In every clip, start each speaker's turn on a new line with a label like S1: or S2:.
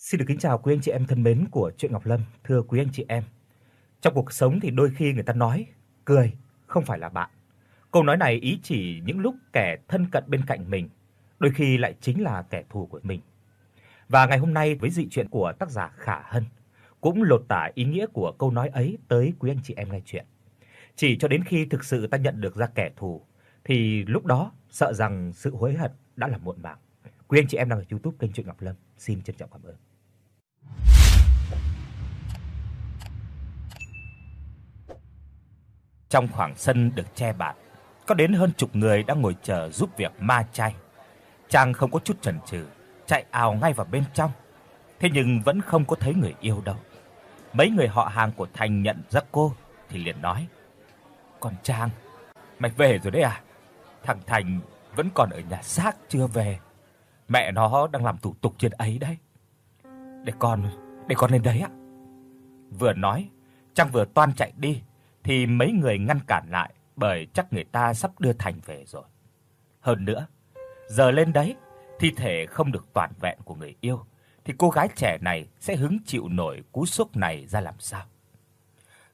S1: Xin được kính chào quý anh chị em thân mến của truyện Ngọc Lâm. Thưa quý anh chị em, trong cuộc sống thì đôi khi người ta nói cười không phải là bạn. Câu nói này ý chỉ những lúc kẻ thân cận bên cạnh mình đôi khi lại chính là kẻ thù của mình. Và ngày hôm nay với dị truyện của tác giả Khả Hân cũng lột tả ý nghĩa của câu nói ấy tới quý anh chị em nghe truyện. Chỉ cho đến khi thực sự ta nhận được ra kẻ thù thì lúc đó sợ rằng sự hối hận đã là muộn màng. Quý anh chị em đang ở YouTube kênh truyện Ngọc Lâm, xin trân trọng cảm ơn. Trong khoảng sân được che bạt, có đến hơn chục người đang ngồi chờ giúp việc ma chay. Chàng không có chút chần chừ, chạy ào ngay vào bên trong. Thế nhưng vẫn không có thấy người yêu đâu. Mấy người họ hàng của Thành nhận ra cô thì liền nói: còn Trang, mày về rồi đấy à? Thằng Thành vẫn còn ở nhà xác chưa về. Mẹ nó đang làm thủ tục trên ấy đấy. Để con, để con lên đấy ạ." Vừa nói, Trang vừa toan chạy đi thì mấy người ngăn cản lại bởi chắc người ta sắp đưa Thành về rồi. Hơn nữa, giờ lên đấy, thi thể không được toàn vẹn của người yêu thì cô gái trẻ này sẽ hứng chịu nổi cú sốc này ra làm sao?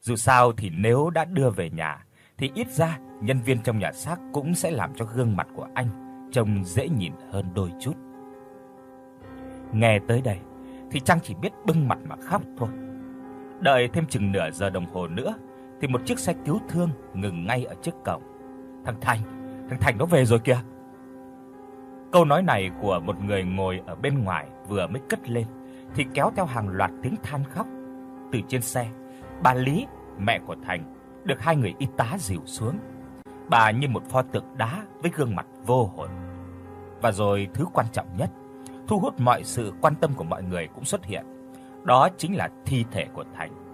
S1: Dù sao thì nếu đã đưa về nhà thì ít ra nhân viên trong nhà xác cũng sẽ làm cho gương mặt của anh trông dễ nhìn hơn đôi chút. Nghe tới đây thì Trang chỉ biết bưng mặt mà khóc thôi. Đợi thêm chừng nửa giờ đồng hồ nữa thì một chiếc xe cứu thương ngừng ngay ở trước cổng. Thằng Thành, thằng Thành nó về rồi kìa. Câu nói này của một người ngồi ở bên ngoài vừa mới cất lên thì kéo theo hàng loạt tiếng than khóc. Từ trên xe, bà Lý, mẹ của Thành, được hai người y tá dìu xuống. Bà như một pho tượng đá với gương mặt vô hồn. Và rồi thứ quan trọng nhất, thu hút mọi sự quan tâm của mọi người cũng xuất hiện. Đó chính là thi thể của Thành.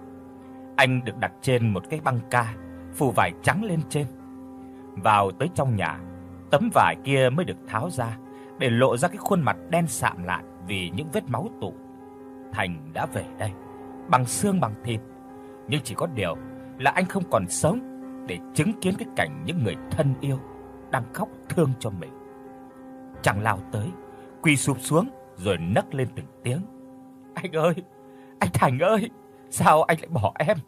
S1: Anh được đặt trên một cái băng ca, phủ vải trắng lên trên. Vào tới trong nhà, tấm vải kia mới được tháo ra để lộ ra cái khuôn mặt đen sạm lại vì những vết máu tụ. Thành đã về đây, bằng xương bằng thịt, nhưng chỉ có điều là anh không còn sống để chứng kiến cái cảnh những người thân yêu đang khóc thương cho mình. Chàng lao tới, quỳ sụp xuống rồi nấc lên từng tiếng. "Anh ơi, anh Thành ơi, sao anh lại bỏ em?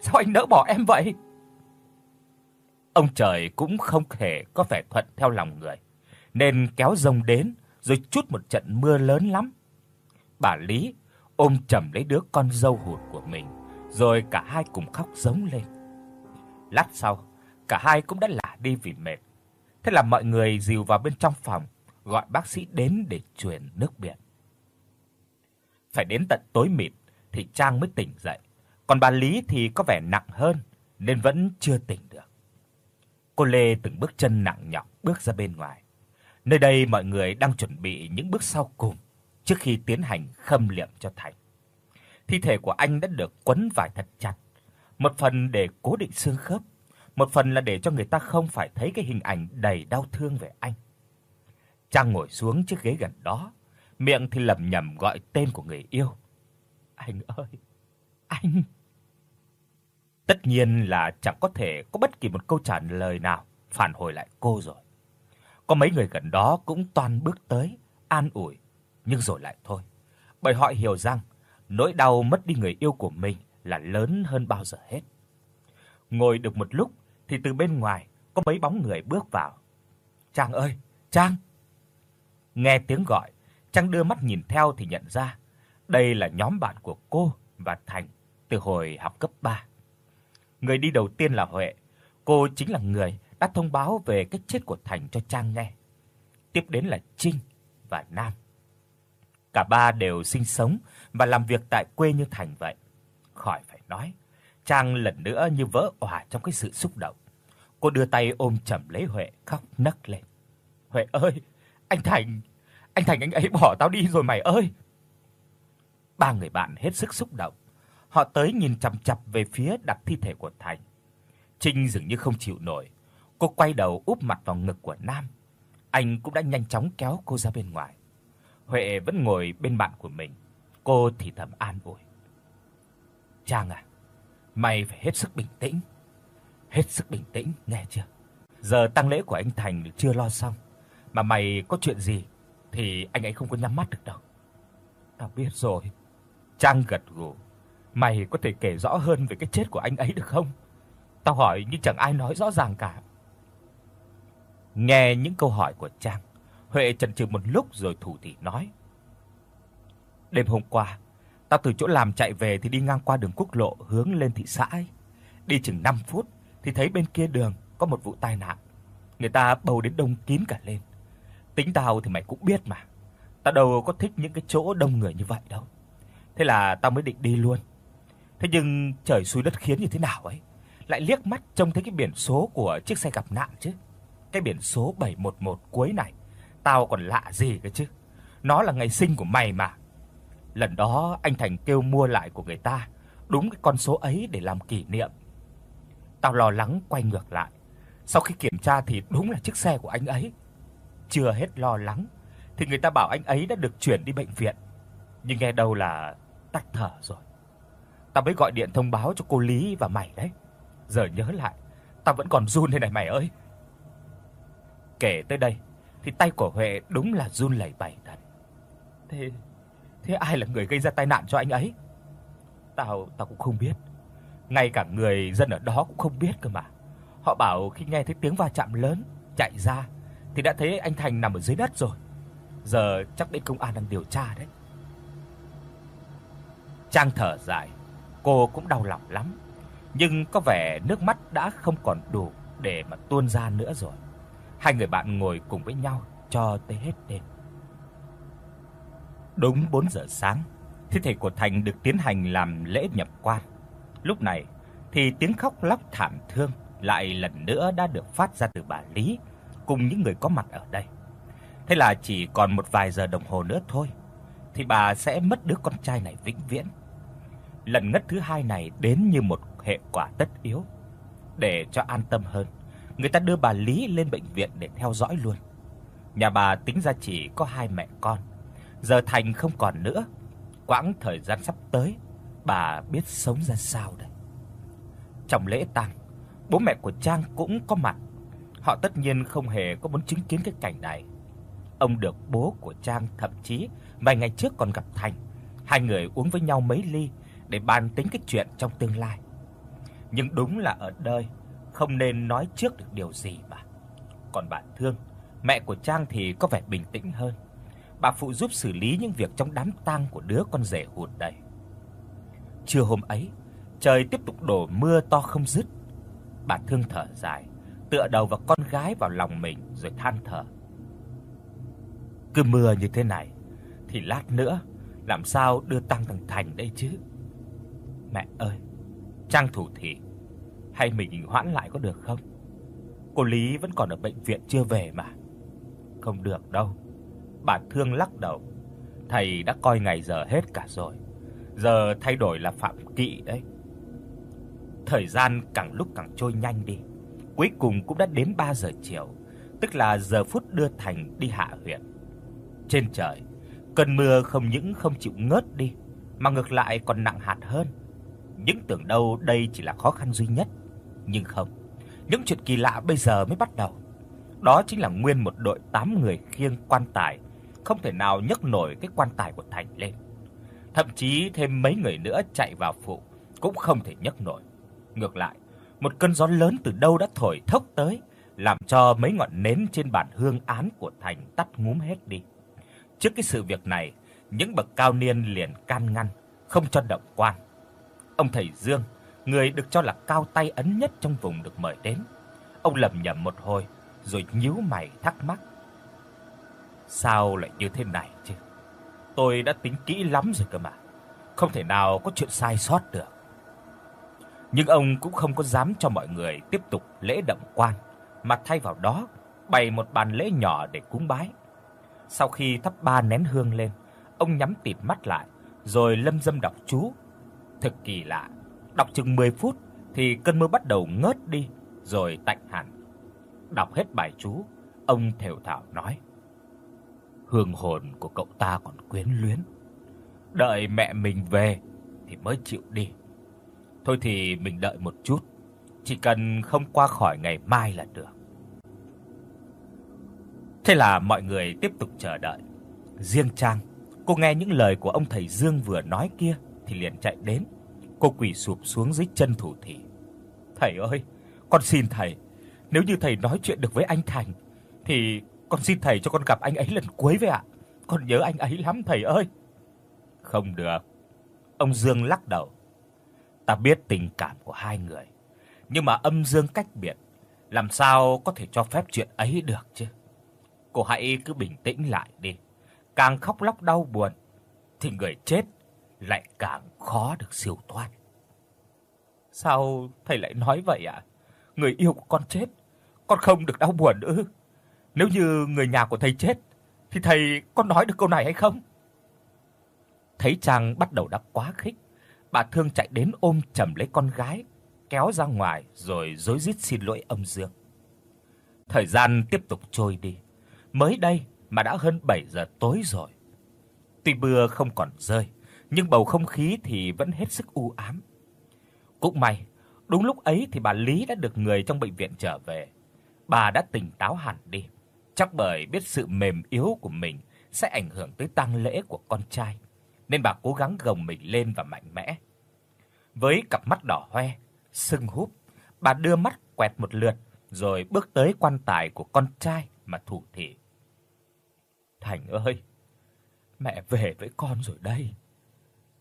S1: Sao anh nỡ bỏ em vậy?" Ông trời cũng không thể có vẻ thuận theo lòng người, nên kéo rông đến rồi chút một trận mưa lớn lắm. Bà Lý ôm chầm lấy đứa con dâu hụt của mình, rồi cả hai cùng khóc giống lên. Lát sau, cả hai cũng đã lả đi vì mệt. Thế là mọi người dìu vào bên trong phòng, gọi bác sĩ đến để truyền nước biển. Phải đến tận tối mịt thì Trang mới tỉnh dậy, còn bà Lý thì có vẻ nặng hơn nên vẫn chưa tỉnh được. Cô Lê từng bước chân nặng nhọc bước ra bên ngoài. Nơi đây mọi người đang chuẩn bị những bước sau cùng trước khi tiến hành khâm liệm cho Thành. Thi thể của anh đã được quấn vải thật chặt, một phần để cố định xương khớp, một phần là để cho người ta không phải thấy cái hình ảnh đầy đau thương về anh. Trang ngồi xuống chiếc ghế gần đó, miệng thì lẩm nhẩm gọi tên của người yêu. "Anh ơi, anh." Tất nhiên là chẳng có thể có bất kỳ một câu trả lời nào phản hồi lại cô rồi. Có mấy người gần đó cũng toan bước tới an ủi, nhưng rồi lại thôi, bởi họ hiểu rằng nỗi đau mất đi người yêu của mình là lớn hơn bao giờ hết. Ngồi được một lúc thì từ bên ngoài có mấy bóng người bước vào. "Trang ơi, Trang!" Nghe tiếng gọi, Trang đưa mắt nhìn theo thì nhận ra đây là nhóm bạn của cô và Thành từ hồi học cấp 3. Người đi đầu tiên là Huệ, cô chính là người đã thông báo về cái chết của Thành cho Trang nghe. Tiếp đến là Trinh và Nam. Cả ba đều sinh sống và làm việc tại quê như Thành vậy. Khỏi phải nói, Trang lần nữa như vỡ òa trong cái sự xúc động. Cô đưa tay ôm chầm lấy Huệ khóc nấc lên. "Huệ ơi, anh Thành, anh Thành anh ấy bỏ tao đi rồi mày ơi." Ba người bạn hết sức xúc động. Họ tới nhìn chằm chằm về phía đặt thi thể của Thành. Trinh dường như không chịu nổi, cô quay đầu úp mặt vào ngực của Nam. Anh cũng đã nhanh chóng kéo cô ra bên ngoài. Huệ vẫn ngồi bên bạn của mình. Cô thì thầm an ủi. "Trang à, mày phải hết sức bình tĩnh. Hết sức bình tĩnh, nghe chưa? Giờ tang lễ của anh Thành chưa lo xong, mà mày có chuyện gì thì anh ấy không có nhắm mắt được đâu." Tao biết rồi. Trang gật gù. Mày có thể kể rõ hơn về cái chết của anh ấy được không? Tao hỏi nhưng chẳng ai nói rõ ràng cả. Nghe những câu hỏi của Trang, Huệ chần chừ một lúc rồi thủ thỉ nói: Đêm hôm qua, tao từ chỗ làm chạy về thì đi ngang qua đường quốc lộ hướng lên thị xã ấy. Đi chừng 5 phút thì thấy bên kia đường có một vụ tai nạn. Người ta bầu đến đông kín cả lên. Tính tao thì mày cũng biết mà. Tao đâu có thích những cái chỗ đông người như vậy đâu. Thế là tao mới định đi luôn. Thế nhưng trời xui đất khiến như thế nào ấy, lại liếc mắt trông thấy cái biển số của chiếc xe gặp nạn chứ. Cái biển số 711 cuối này, tao còn lạ gì cơ chứ. Nó là ngày sinh của mày mà. Lần đó anh Thành kêu mua lại của người ta, đúng cái con số ấy để làm kỷ niệm. Tao lo lắng quay ngược lại. Sau khi kiểm tra thì đúng là chiếc xe của anh ấy. Chưa hết lo lắng thì người ta bảo anh ấy đã được chuyển đi bệnh viện. Nhưng nghe đâu là tắt thở rồi. Tao mới gọi điện thông báo cho cô Lý và mày đấy. Giờ nhớ lại, tao vẫn còn run đây này mày ơi. Kể tới đây thì tay của Huệ đúng là run lẩy bẩy thật. Thế thế ai là người gây ra tai nạn cho anh ấy? Tao tao cũng không biết. Ngay cả người dân ở đó cũng không biết cơ mà. Họ bảo khi nghe thấy tiếng va chạm lớn, chạy ra thì đã thấy anh Thành nằm ở dưới đất rồi. Giờ chắc bên công an đang điều tra đấy. Trang thở dài, cô cũng đau lòng lắm, nhưng có vẻ nước mắt đã không còn đủ để mà tuôn ra nữa rồi. Hai người bạn ngồi cùng với nhau cho tới hết đêm. Đúng 4 giờ sáng, thi thể của Thành được tiến hành làm lễ nhập quan. Lúc này thì tiếng khóc lóc thảm thương lại lần nữa đã được phát ra từ bà Lý cùng những người có mặt ở đây. Thế là chỉ còn một vài giờ đồng hồ nữa thôi thì bà sẽ mất đứa con trai này vĩnh viễn. Lần ngất thứ hai này đến như một hệ quả tất yếu. Để cho an tâm hơn, người ta đưa bà Lý lên bệnh viện để theo dõi luôn. Nhà bà tính ra chỉ có hai mẹ con, giờ Thành không còn nữa. Quãng thời gian sắp tới, bà biết sống ra sao đây. Trong lễ tang, bố mẹ của Trang cũng có mặt. Họ tất nhiên không hề có muốn chứng kiến cái cảnh này. Ông được bố của Trang thậm chí vài ngày trước còn gặp Thành. Hai người uống với nhau mấy ly để bàn tính cái chuyện trong tương lai. Nhưng đúng là ở đời không nên nói trước được điều gì mà. Còn bạn Thương, mẹ của Trang thì có vẻ bình tĩnh hơn. Bà phụ giúp xử lý những việc trong đám tang của đứa con rể hụt đây. Trưa hôm ấy, trời tiếp tục đổ mưa to không dứt. Bà Thương thở dài, tựa đầu vào con gái vào lòng mình rồi than thở. Cứ mưa như thế này thì lát nữa làm sao đưa tang thằng Thành đây chứ? Mẹ ơi, Trang thủ thì hay mình hoãn lại có được không? Cô Lý vẫn còn ở bệnh viện chưa về mà. Không được đâu. Bà Thương lắc đầu. Thầy đã coi ngày giờ hết cả rồi. Giờ thay đổi là phạm kỵ đấy. Thời gian càng lúc càng trôi nhanh đi. Cuối cùng cũng đã đến 3 giờ chiều, tức là giờ phút đưa Thành đi hạ huyện. Trên trời, cơn mưa không những không chịu ngớt đi, mà ngược lại còn nặng hạt hơn. Những tưởng đâu đây chỉ là khó khăn duy nhất, nhưng không. Những chuyện kỳ lạ bây giờ mới bắt đầu. Đó chính là nguyên một đội 8 người khiêng quan tài, không thể nào nhấc nổi cái quan tài của Thành lên. Thậm chí thêm mấy người nữa chạy vào phụ cũng không thể nhấc nổi. Ngược lại, một cơn gió lớn từ đâu đã thổi thốc tới, làm cho mấy ngọn nến trên bàn hương án của Thành tắt ngúm hết đi. Trước cái sự việc này, những bậc cao niên liền can ngăn, không cho động quan. Ông thầy Dương, người được cho là cao tay ấn nhất trong vùng được mời đến. Ông lẩm nhẩm một hồi rồi nhíu mày thắc mắc. Sao lại như thế này chứ? Tôi đã tính kỹ lắm rồi cơ mà. Không thể nào có chuyện sai sót được. Nhưng ông cũng không có dám cho mọi người tiếp tục lễ động quan, mà thay vào đó bày một bàn lễ nhỏ để cúng bái. Sau khi thắp ba nén hương lên, ông nhắm tịt mắt lại, rồi lâm dâm đọc chú. Thực kỳ lạ, đọc chừng 10 phút thì cơn mưa bắt đầu ngớt đi, rồi tạnh hẳn. Đọc hết bài chú, ông thều thào nói: Hương hồn của cậu ta còn quyến luyến, đợi mẹ mình về thì mới chịu đi. Thôi thì mình đợi một chút, chỉ cần không qua khỏi ngày mai là được. Thế là mọi người tiếp tục chờ đợi. Riêng Trang, Cô nghe những lời của ông thầy Dương vừa nói kia thì liền chạy đến. Cô quỳ sụp xuống dưới chân thủ thị. "Thầy ơi, con xin thầy, nếu như thầy nói chuyện được với anh Thành thì con xin thầy cho con gặp anh ấy lần cuối với ạ. Con nhớ anh ấy lắm thầy ơi." "Không được." Ông Dương lắc đầu. "Ta biết tình cảm của hai người, nhưng mà âm dương cách biệt, làm sao có thể cho phép chuyện ấy được chứ? Cô hãy cứ bình tĩnh lại đi. Càng khóc lóc đau buồn thì người chết lại càng khó được siêu thoát. Sao thầy lại nói vậy ạ? Người yêu của con chết, con không được đau buồn nữa. Nếu như người nhà của thầy chết thì thầy có nói được câu này hay không? Thấy chàng bắt đầu đắc quá khích, bà Thương chạy đến ôm chầm lấy con gái, kéo ra ngoài rồi rối rít xin lỗi ông Dương. Thời gian tiếp tục trôi đi. Mới đây mà đã hơn 7 giờ tối rồi. Tuy mưa không còn rơi, nhưng bầu không khí thì vẫn hết sức u ám. Cũng may, đúng lúc ấy thì bà Lý đã được người trong bệnh viện trở về. Bà đã tỉnh táo hẳn đi, chắc bởi biết sự mềm yếu của mình sẽ ảnh hưởng tới tang lễ của con trai, nên bà cố gắng gồng mình lên và mạnh mẽ. Với cặp mắt đỏ hoe, sưng húp, bà đưa mắt quẹt một lượt rồi bước tới quan tài của con trai mà thủ thỉ. Thành ơi, mẹ về với con rồi đây.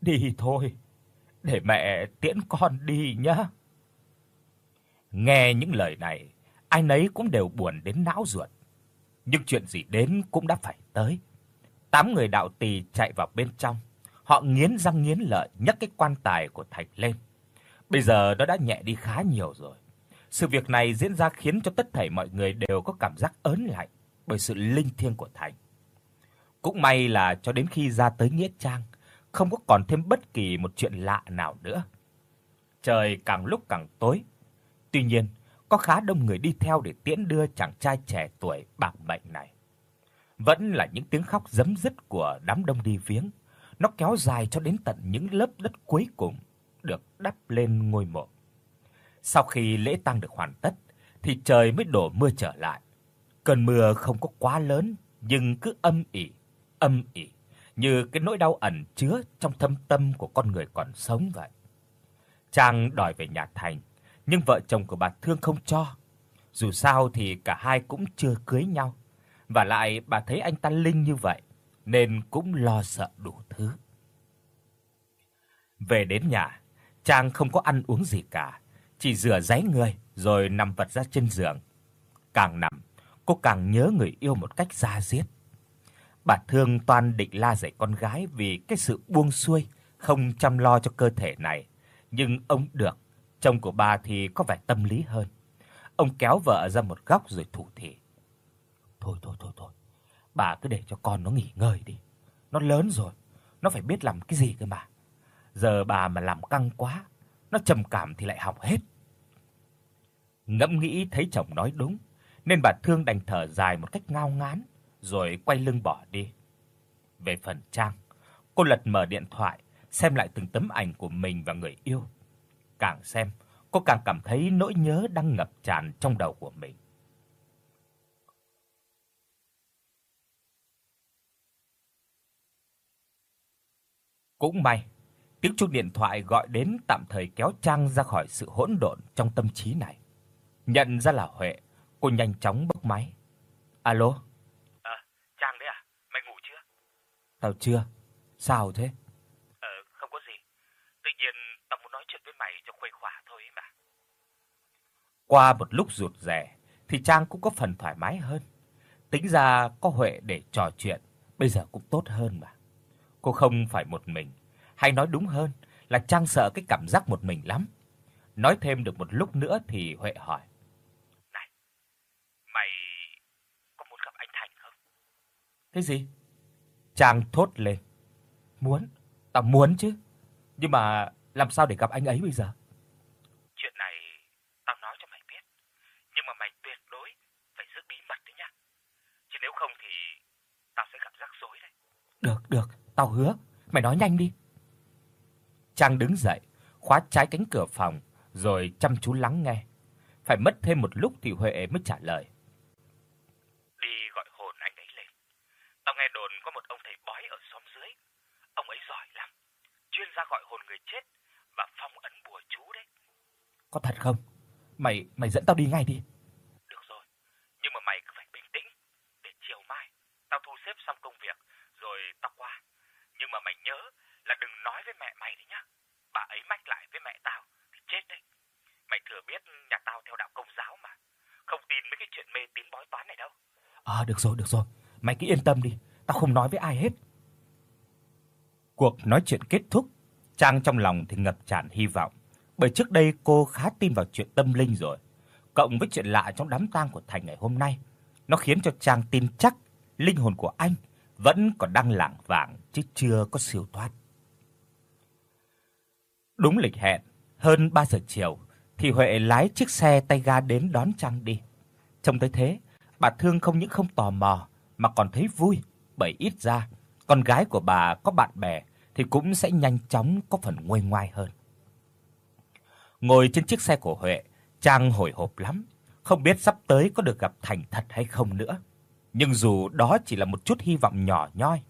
S1: Đi thôi, để mẹ tiễn con đi nhá. Nghe những lời này, ai nấy cũng đều buồn đến não ruột. Nhưng chuyện gì đến cũng đã phải tới. Tám người đạo tỳ chạy vào bên trong, họ nghiến răng nghiến lợi nhấc cái quan tài của Thạch lên. Bây giờ nó đã nhẹ đi khá nhiều rồi. Sự việc này diễn ra khiến cho tất thảy mọi người đều có cảm giác ớn lạnh bởi sự linh thiêng của Thành. Cũng may là cho đến khi ra tới nghĩa trang, không có còn thêm bất kỳ một chuyện lạ nào nữa. Trời càng lúc càng tối. Tuy nhiên, có khá đông người đi theo để tiễn đưa chàng trai trẻ tuổi bạc mệnh này. Vẫn là những tiếng khóc giấm dứt của đám đông đi viếng, nó kéo dài cho đến tận những lớp đất cuối cùng được đắp lên ngôi mộ. Sau khi lễ tang được hoàn tất thì trời mới đổ mưa trở lại. Cơn mưa không có quá lớn nhưng cứ âm ỉ, âm ỉ như cái nỗi đau ẩn chứa trong thâm tâm của con người còn sống vậy. Trang đòi về nhà Thành, nhưng vợ chồng của bà Thương không cho. Dù sao thì cả hai cũng chưa cưới nhau, và lại bà thấy anh ta linh như vậy nên cũng lo sợ đủ thứ. Về đến nhà, Trang không có ăn uống gì cả, chỉ rửa ráy người rồi nằm vật ra trên giường. Càng nằm, cô càng nhớ người yêu một cách da diết. Bà Thương toan định la dạy con gái vì cái sự buông xuôi, không chăm lo cho cơ thể này, nhưng ông được, chồng của bà thì có vẻ tâm lý hơn. Ông kéo vợ ra một góc rồi thủ thỉ. Thôi thôi thôi thôi, bà cứ để cho con nó nghỉ ngơi đi. Nó lớn rồi, nó phải biết làm cái gì cơ mà. Giờ bà mà làm căng quá, nó trầm cảm thì lại hỏng hết. Ngẫm nghĩ thấy chồng nói đúng, nên bà Thương đành thở dài một cách ngao ngán rồi quay lưng bỏ đi. Về phần Trang, cô lật mở điện thoại, xem lại từng tấm ảnh của mình và người yêu. Càng xem, cô càng cảm thấy nỗi nhớ đang ngập tràn trong đầu của mình. Cũng may, tiếng chuông điện thoại gọi đến tạm thời kéo Trang ra khỏi sự hỗn độn trong tâm trí này. Nhận ra là Huệ, cô nhanh chóng bốc máy. Alo. Tao chưa. Sao thế?
S2: Ờ, không có gì. Tuy nhiên, tao muốn nói chuyện với mày cho khuây khỏa thôi mà.
S1: Qua một lúc rụt rè thì Trang cũng có phần thoải mái hơn. Tính ra có Huệ để trò chuyện, bây giờ cũng tốt hơn mà. Cô không phải một mình, hay nói đúng hơn là Trang sợ cái cảm giác một mình lắm. Nói thêm được một lúc nữa thì Huệ hỏi:
S2: "Này, mày có muốn gặp anh Thành không?"
S1: "Cái gì?" Trang thốt lên. Muốn, tao muốn chứ. Nhưng mà làm sao để gặp anh ấy bây giờ?
S2: Chuyện này tao nói cho mày biết, nhưng mà mày tuyệt đối phải giữ bí mật đấy nhá. Chứ nếu không thì tao sẽ gặp rắc rối đấy.
S1: Được, được, tao hứa, mày nói nhanh đi. Trang đứng dậy, khóa trái cánh cửa phòng rồi chăm chú lắng nghe. Phải mất thêm một lúc thì Huệ mới trả lời.
S2: Đi gọi hồn anh ấy lên. Tao nghe đồn có một ông thầy bói ở xóm dưới Ông ấy giỏi lắm, chuyên ra gọi hồn người chết và phong ấn bùa chú đấy.
S1: Có thật không? Mày mày dẫn tao đi ngay đi.
S2: Được rồi, nhưng mà mày cứ phải bình tĩnh để chiều mai tao thu xếp xong công việc rồi tao qua. Nhưng mà mày nhớ là đừng nói với mẹ mày đấy nhá. Bà ấy mách lại với mẹ tao thì chết đấy. Mày thừa biết nhà tao theo đạo công giáo mà, không tin mấy cái chuyện mê tín bói toán này đâu.
S1: À được rồi, được rồi. Mày cứ yên tâm đi, tao không nói với ai hết. Cuộc nói chuyện kết thúc, Trang trong lòng thì ngập tràn hy vọng, bởi trước đây cô khá tin vào chuyện tâm linh rồi. Cộng với chuyện lạ trong đám tang của Thành ngày hôm nay, nó khiến cho Trang tin chắc linh hồn của anh vẫn còn đang lảng vảng chứ chưa có siêu thoát. Đúng lịch hẹn, hơn 3 giờ chiều thì Huệ lái chiếc xe tay ga đến đón Trang đi. Trông thấy thế, bà Thương không những không tò mò mà còn thấy vui, bởi ít ra con gái của bà có bạn bè thì cũng sẽ nhanh chóng có phần nguôi ngoai hơn. Ngồi trên chiếc xe của Huệ, Trang hồi hộp lắm, không biết sắp tới có được gặp Thành thật hay không nữa. Nhưng dù đó chỉ là một chút hy vọng nhỏ nhoi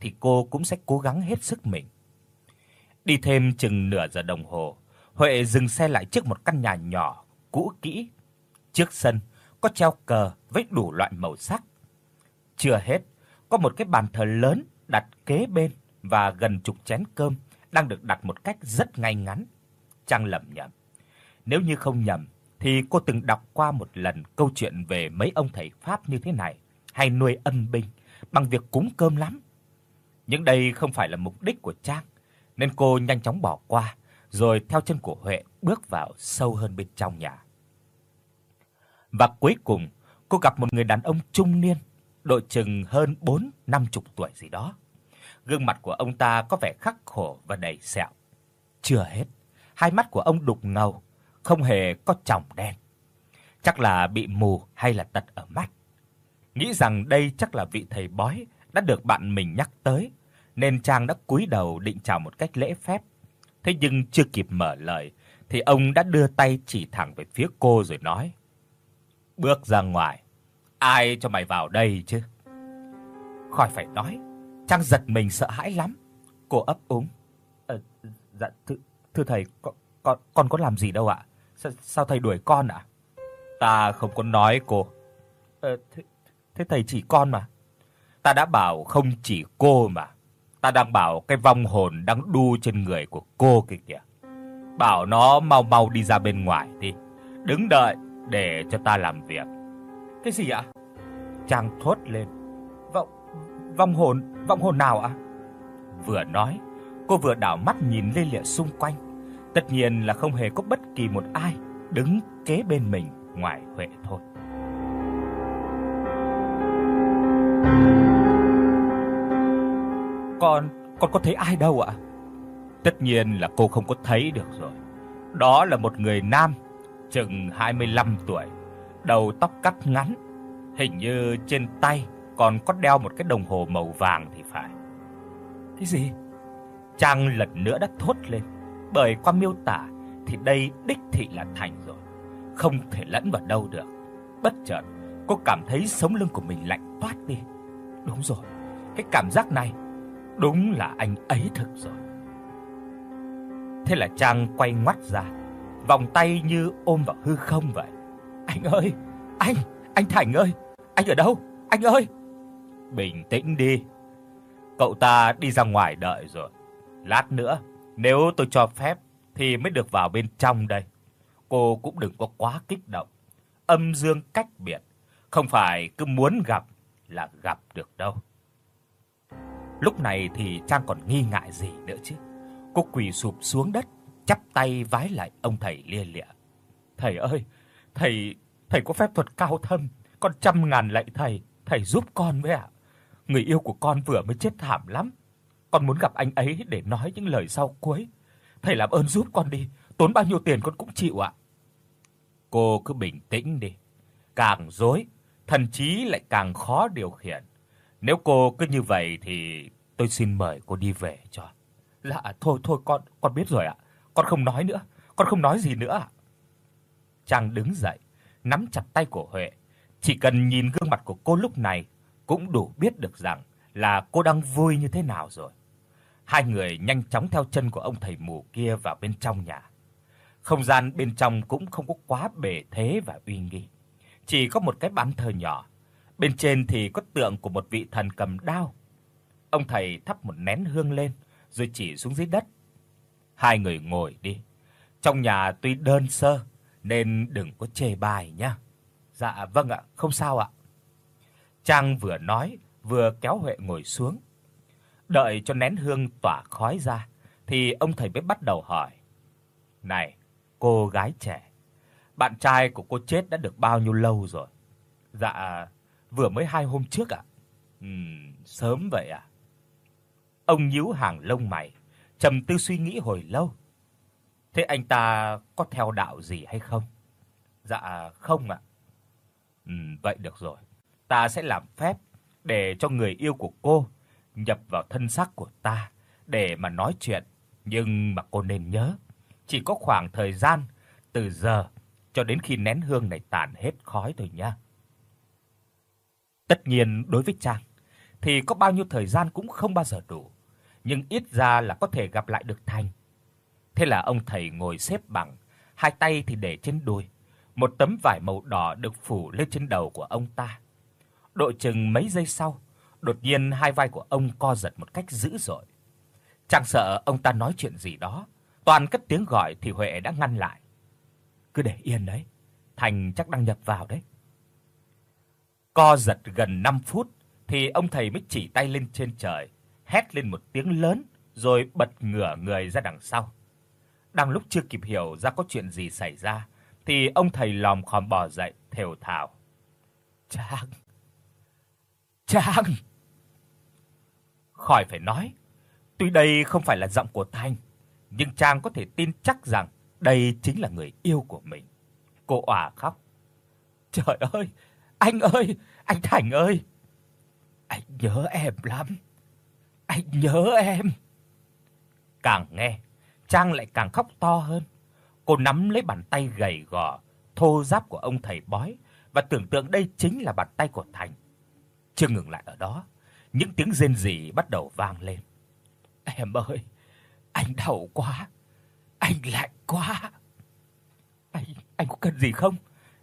S1: thì cô cũng sẽ cố gắng hết sức mình. Đi thêm chừng nửa giờ đồng hồ, Huệ dừng xe lại trước một căn nhà nhỏ, cũ kỹ. Trước sân có treo cờ với đủ loại màu sắc. Chưa hết, có một cái bàn thờ lớn đặt kế bên và gần chục chén cơm đang được đặt một cách rất ngay ngắn. Trang lẩm nhẩm. Nếu như không nhầm thì cô từng đọc qua một lần câu chuyện về mấy ông thầy pháp như thế này, hay nuôi âm binh bằng việc cúng cơm lắm. Nhưng đây không phải là mục đích của Trang, nên cô nhanh chóng bỏ qua, rồi theo chân của Huệ bước vào sâu hơn bên trong nhà. Và cuối cùng, cô gặp một người đàn ông trung niên, độ chừng hơn 4 50 tuổi gì đó. Gương mặt của ông ta có vẻ khắc khổ và đầy sẹo. Chưa hết, hai mắt của ông đục ngầu, không hề có tròng đen. Chắc là bị mù hay là tật ở mắt. Nghĩ rằng đây chắc là vị thầy bói đã được bạn mình nhắc tới, nên Trang đã cúi đầu định chào một cách lễ phép. Thế nhưng chưa kịp mở lời thì ông đã đưa tay chỉ thẳng về phía cô rồi nói: "Bước ra ngoài, ai cho mày vào đây chứ?" Khỏi phải nói, Trang giật mình sợ hãi lắm. Cô ấp úng: "Ờ dạ thưa, thưa thầy, con con con có làm gì đâu ạ? Sao, sao thầy đuổi con ạ?" "Ta không có nói cô." "Ờ thế, thế thầy chỉ con mà." "Ta đã bảo không chỉ cô mà." Ta đang bảo cái vong hồn đang đu trên người của cô kia kìa. Bảo nó mau mau đi ra bên ngoài đi. Đứng đợi để cho ta làm việc. Cái gì ạ? Trang thốt lên. Vong vong hồn, vong hồn nào ạ? Vừa nói, cô vừa đảo mắt nhìn lê lịa xung quanh. Tất nhiên là không hề có bất kỳ một ai đứng kế bên mình ngoài Huệ thôi. Con, con có thấy ai đâu ạ? Tất nhiên là cô không có thấy được rồi. Đó là một người nam, chừng 25 tuổi, đầu tóc cắt ngắn, hình như trên tay còn có đeo một cái đồng hồ màu vàng thì phải. Cái gì? Trang lần nữa đã thốt lên, bởi qua miêu tả thì đây đích thị là Thành rồi, không thể lẫn vào đâu được. Bất chợt, cô cảm thấy sống lưng của mình lạnh toát đi. Đúng rồi, cái cảm giác này Đúng là anh ấy thực rồi. Thế là Trang quay ngoắt ra, vòng tay như ôm vào hư không vậy. Anh ơi, anh, anh Thành ơi, anh ở đâu? Anh ơi. Bình tĩnh đi. Cậu ta đi ra ngoài đợi rồi. Lát nữa, nếu tôi cho phép thì mới được vào bên trong đây. Cô cũng đừng có quá kích động. Âm dương cách biệt, không phải cứ muốn gặp là gặp được đâu. Lúc này thì Trang còn nghi ngại gì nữa chứ. Cô quỳ sụp xuống đất, chắp tay vái lại ông thầy lia lịa. "Thầy ơi, thầy thầy có phép thuật cao thâm, con trăm ngàn lạy thầy, thầy giúp con với ạ. Người yêu của con vừa mới chết thảm lắm. Con muốn gặp anh ấy để nói những lời sau cuối. Thầy làm ơn giúp con đi, tốn bao nhiêu tiền con cũng chịu ạ." Cô cứ bình tĩnh đi. Càng rối, thần trí lại càng khó điều khiển. Nếu cô cứ như vậy thì tôi xin mời cô đi về cho. Dạ thôi thôi con con biết rồi ạ. Con không nói nữa, con không nói gì nữa ạ. Trang đứng dậy, nắm chặt tay của Huệ. Chỉ cần nhìn gương mặt của cô lúc này cũng đủ biết được rằng là cô đang vui như thế nào rồi. Hai người nhanh chóng theo chân của ông thầy mù kia vào bên trong nhà. Không gian bên trong cũng không có quá bề thế và uy nghi, chỉ có một cái bàn thờ nhỏ. Bên trên thì có tượng của một vị thần cầm đao. Ông thầy thắp một nén hương lên rồi chỉ xuống dưới đất. Hai người ngồi đi. Trong nhà tuy đơn sơ nên đừng có chê bai nhé. Dạ vâng ạ, không sao ạ. Trang vừa nói, vừa kéo Huệ ngồi xuống. Đợi cho nén hương tỏa khói ra thì ông thầy mới bắt đầu hỏi: "Này, cô gái trẻ, bạn trai của cô chết đã được bao nhiêu lâu rồi?" "Dạ, vừa mới hai hôm trước ạ." "Ừm, sớm vậy à?" Ông nhíu hàng lông mày, trầm tư suy nghĩ hồi lâu. "Thế anh ta có theo đạo gì hay không?" "Dạ không ạ." "Ừm, vậy được rồi. Ta sẽ làm phép để cho người yêu của cô nhập vào thân xác của ta để mà nói chuyện, nhưng mà cô nên nhớ, chỉ có khoảng thời gian từ giờ cho đến khi nén hương này tàn hết khói thôi nhá. Tất nhiên đối với Trang thì có bao nhiêu thời gian cũng không bao giờ đủ, nhưng ít ra là có thể gặp lại được Thành. Thế là ông thầy ngồi xếp bằng, hai tay thì để trên đùi, một tấm vải màu đỏ được phủ lên trên đầu của ông ta. Độ chừng mấy giây sau, đột nhiên hai vai của ông co giật một cách dữ dội. Chẳng sợ ông ta nói chuyện gì đó, toàn cất tiếng gọi thì Huệ đã ngăn lại. Cứ để yên đấy, Thành chắc đang nhập vào đấy. Co giật gần 5 phút thì ông thầy mới chỉ tay lên trên trời, hét lên một tiếng lớn rồi bật ngửa người ra đằng sau. Đang lúc chưa kịp hiểu ra có chuyện gì xảy ra thì ông thầy lòm khòm bò dậy thều thào. "Trang! Trang!" Khỏi phải nói, tuy đây không phải là giọng của Thanh, nhưng Trang có thể tin chắc rằng đây chính là người yêu của mình. Cô òa khóc. "Trời ơi, anh ơi, anh Thành ơi, anh nhớ em lắm. Anh nhớ em." Càng nghe, Trang lại càng khóc to hơn. Cô nắm lấy bàn tay gầy gò, thô ráp của ông thầy bói và tưởng tượng đây chính là bàn tay của Thành. Chưa ngừng lại ở đó, những tiếng rên rỉ bắt đầu vang lên. "Em ơi, anh đau quá. Anh lạnh quá. Anh anh có cần gì không?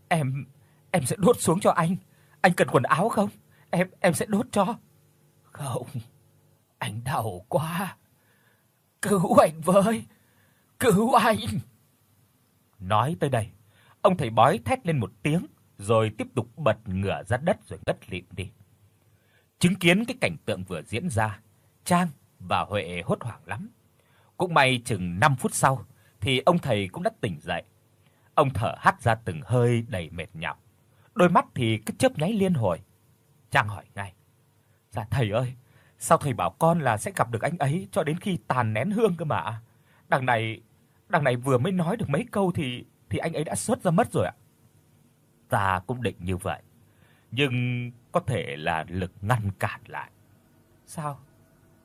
S1: Em em sẽ đốt xuống cho anh. Anh cần quần áo không? Em em sẽ đốt cho." "Không, anh đau quá. Cứu anh với. Cứu anh." Nói tới đây, ông thầy bói thét lên một tiếng rồi tiếp tục bật ngửa ra đất rồi ngất lịm đi. Chứng kiến cái cảnh tượng vừa diễn ra, Trang và Huệ hốt hoảng lắm. Cũng may chừng 5 phút sau thì ông thầy cũng đã tỉnh dậy. Ông thở hắt ra từng hơi đầy mệt nhọc, đôi mắt thì cứ chớp nháy liên hồi. Trang hỏi ngay: "Dạ thầy ơi, sao thầy bảo con là sẽ gặp được anh ấy cho đến khi tàn nén hương cơ mà? Đằng này, đằng này vừa mới nói được mấy câu thì thì anh ấy đã xuất ra mất rồi ạ." Ta cũng định như vậy, nhưng có thể là lực ngăn cản lại. Sao?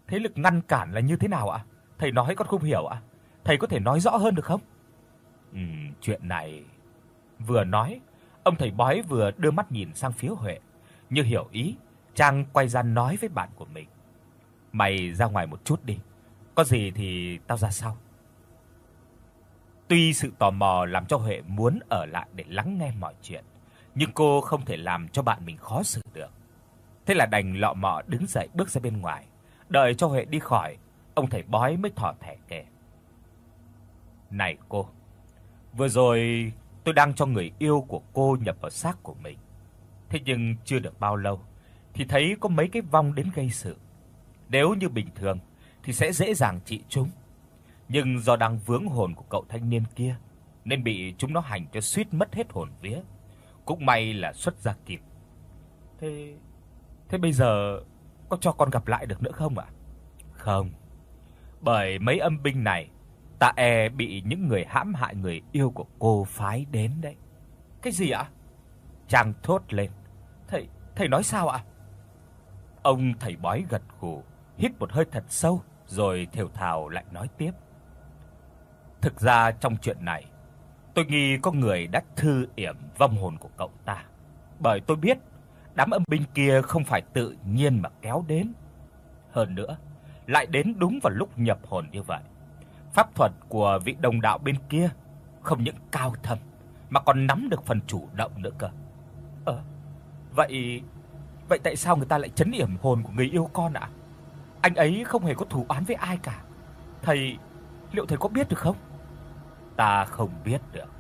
S1: Thế lực ngăn cản là như thế nào ạ? Thầy nói con không hiểu ạ. Thầy có thể nói rõ hơn được không? Ừm, chuyện này vừa nói, ông thầy bói vừa đưa mắt nhìn sang phía Huệ, như hiểu ý, Trang quay ra nói với bạn của mình. Mày ra ngoài một chút đi, có gì thì tao ra sau. Tuy sự tò mò làm cho Huệ muốn ở lại để lắng nghe mọi chuyện, nhưng cô không thể làm cho bạn mình khó xử được. Thế là đành lọ mọ đứng dậy bước ra bên ngoài, đợi cho Huệ đi khỏi, ông thầy bói mới thỏ thẻ kể. "Này cô, vừa rồi tôi đang cho người yêu của cô nhập vào xác của mình. Thế nhưng chưa được bao lâu thì thấy có mấy cái vong đến gây sự. Nếu như bình thường thì sẽ dễ dàng trị chúng, nhưng do đang vướng hồn của cậu thanh niên kia nên bị chúng nó hành cho suýt mất hết hồn vía. Cũng may là xuất ra kịp. Thế thế bây giờ có cho con gặp lại được nữa không ạ? Không. Bởi mấy âm binh này, ta e bị những người hãm hại người yêu của cô phái đến đấy. Cái gì ạ? Trang thốt lên. Thầy, thầy nói sao ạ? Ông thầy bói gật gù, hít một hơi thật sâu rồi thều thào lại nói tiếp. Thực ra trong chuyện này, tôi nghi có người đã thư yểm vong hồn của cậu ta. Bởi tôi biết đám âm binh kia không phải tự nhiên mà kéo đến. Hơn nữa, lại đến đúng vào lúc nhập hồn như vậy. Pháp thuật của vị đồng đạo bên kia không những cao thâm mà còn nắm được phần chủ động nữa cơ. Ờ, vậy vậy tại sao người ta lại chấn yểm hồn của người yêu con ạ? Anh ấy không hề có thù oán với ai cả. Thầy liệu thầy có biết được không? Ta không biết được.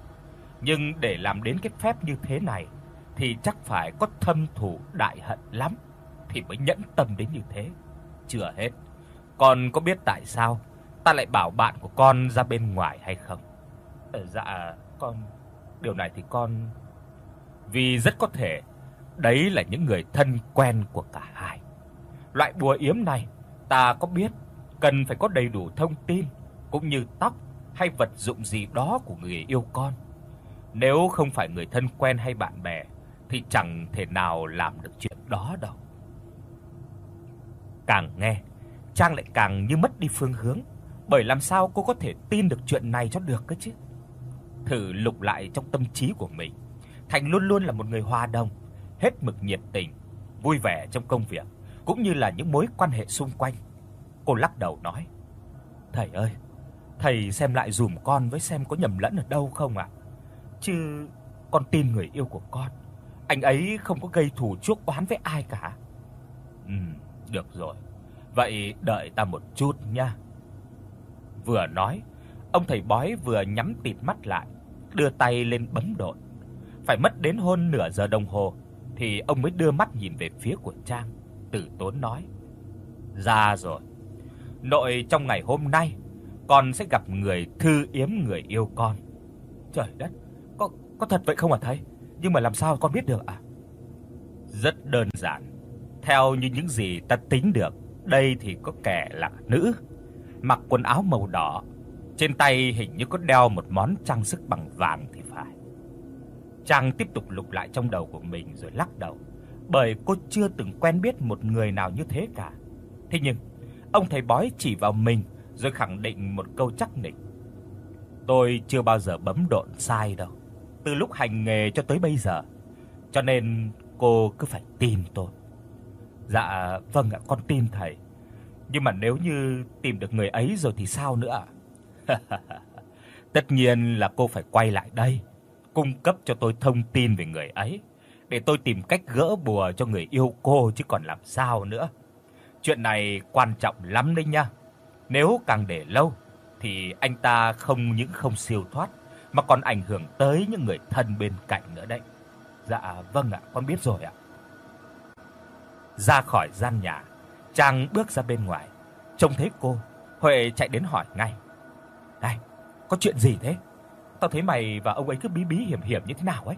S1: Nhưng để làm đến cái phép như thế này thì chắc phải có thâm thù đại hận lắm thì mới nhẫn tâm đến như thế. Chưa hết, con có biết tại sao ta lại bảo bạn của con ra bên ngoài hay không? Ờ, dạ con điều này thì con vì rất có thể đấy là những người thân quen của cả hai. Loại bùa yếm này ta có biết cần phải có đầy đủ thông tin cũng như tóc hay vật dụng gì đó của người yêu con. Nếu không phải người thân quen hay bạn bè thì chẳng thể nào làm được chuyện đó đâu. Càng nghe, Trang lại càng như mất đi phương hướng, bởi làm sao cô có thể tin được chuyện này cho được cơ chứ? Thử lục lại trong tâm trí của mình, Thành luôn luôn là một người hòa đồng, hết mực nhiệt tình, vui vẻ trong công việc cũng như là những mối quan hệ xung quanh. Cô lắc đầu nói: "Thầy ơi, thầy xem lại dùm con với xem có nhầm lẫn ở đâu không ạ? Chứ con tin người yêu của con, anh ấy không có gây thù chuốc oán với ai cả." Ừ, được rồi. Vậy đợi ta một chút nha." Vừa nói, ông thầy bói vừa nhắm tịt mắt lại, đưa tay lên bấm độn. Phải mất đến hơn nửa giờ đồng hồ thì ông mới đưa mắt nhìn về phía của Trang, tử tốn nói: "Ra rồi. Nội trong ngày hôm nay con sẽ gặp người thư yếm người yêu con." Trời đất, có có thật vậy không hả thầy? Nhưng mà làm sao con biết được ạ? À? Rất đơn giản. Theo như những gì ta tính được, đây thì có kẻ là nữ, mặc quần áo màu đỏ, trên tay hình như có đeo một món trang sức bằng vàng thì phải. Trang tiếp tục lục lại trong đầu của mình rồi lắc đầu, bởi cô chưa từng quen biết một người nào như thế cả. Thế nhưng, ông thầy bói chỉ vào mình rồi khẳng định một câu chắc nịch. Tôi chưa bao giờ bấm độn sai đâu, từ lúc hành nghề cho tới bây giờ. Cho nên cô cứ phải tin tôi. Dạ vâng ạ, con tin thầy. Nhưng mà nếu như tìm được người ấy rồi thì sao nữa ạ? Tất nhiên là cô phải quay lại đây, cung cấp cho tôi thông tin về người ấy để tôi tìm cách gỡ bùa cho người yêu cô chứ còn làm sao nữa. Chuyện này quan trọng lắm đấy nha. Nếu càng để lâu thì anh ta không những không siêu thoát mà còn ảnh hưởng tới những người thân bên cạnh nữa đấy. Dạ vâng ạ, con biết rồi ạ. Ra khỏi gian nhà, Trang bước ra bên ngoài, trông thấy cô, Huệ chạy đến hỏi ngay. "Này, có chuyện gì thế? Tao thấy mày và ông ấy cứ bí bí hiểm hiểm như thế nào ấy?"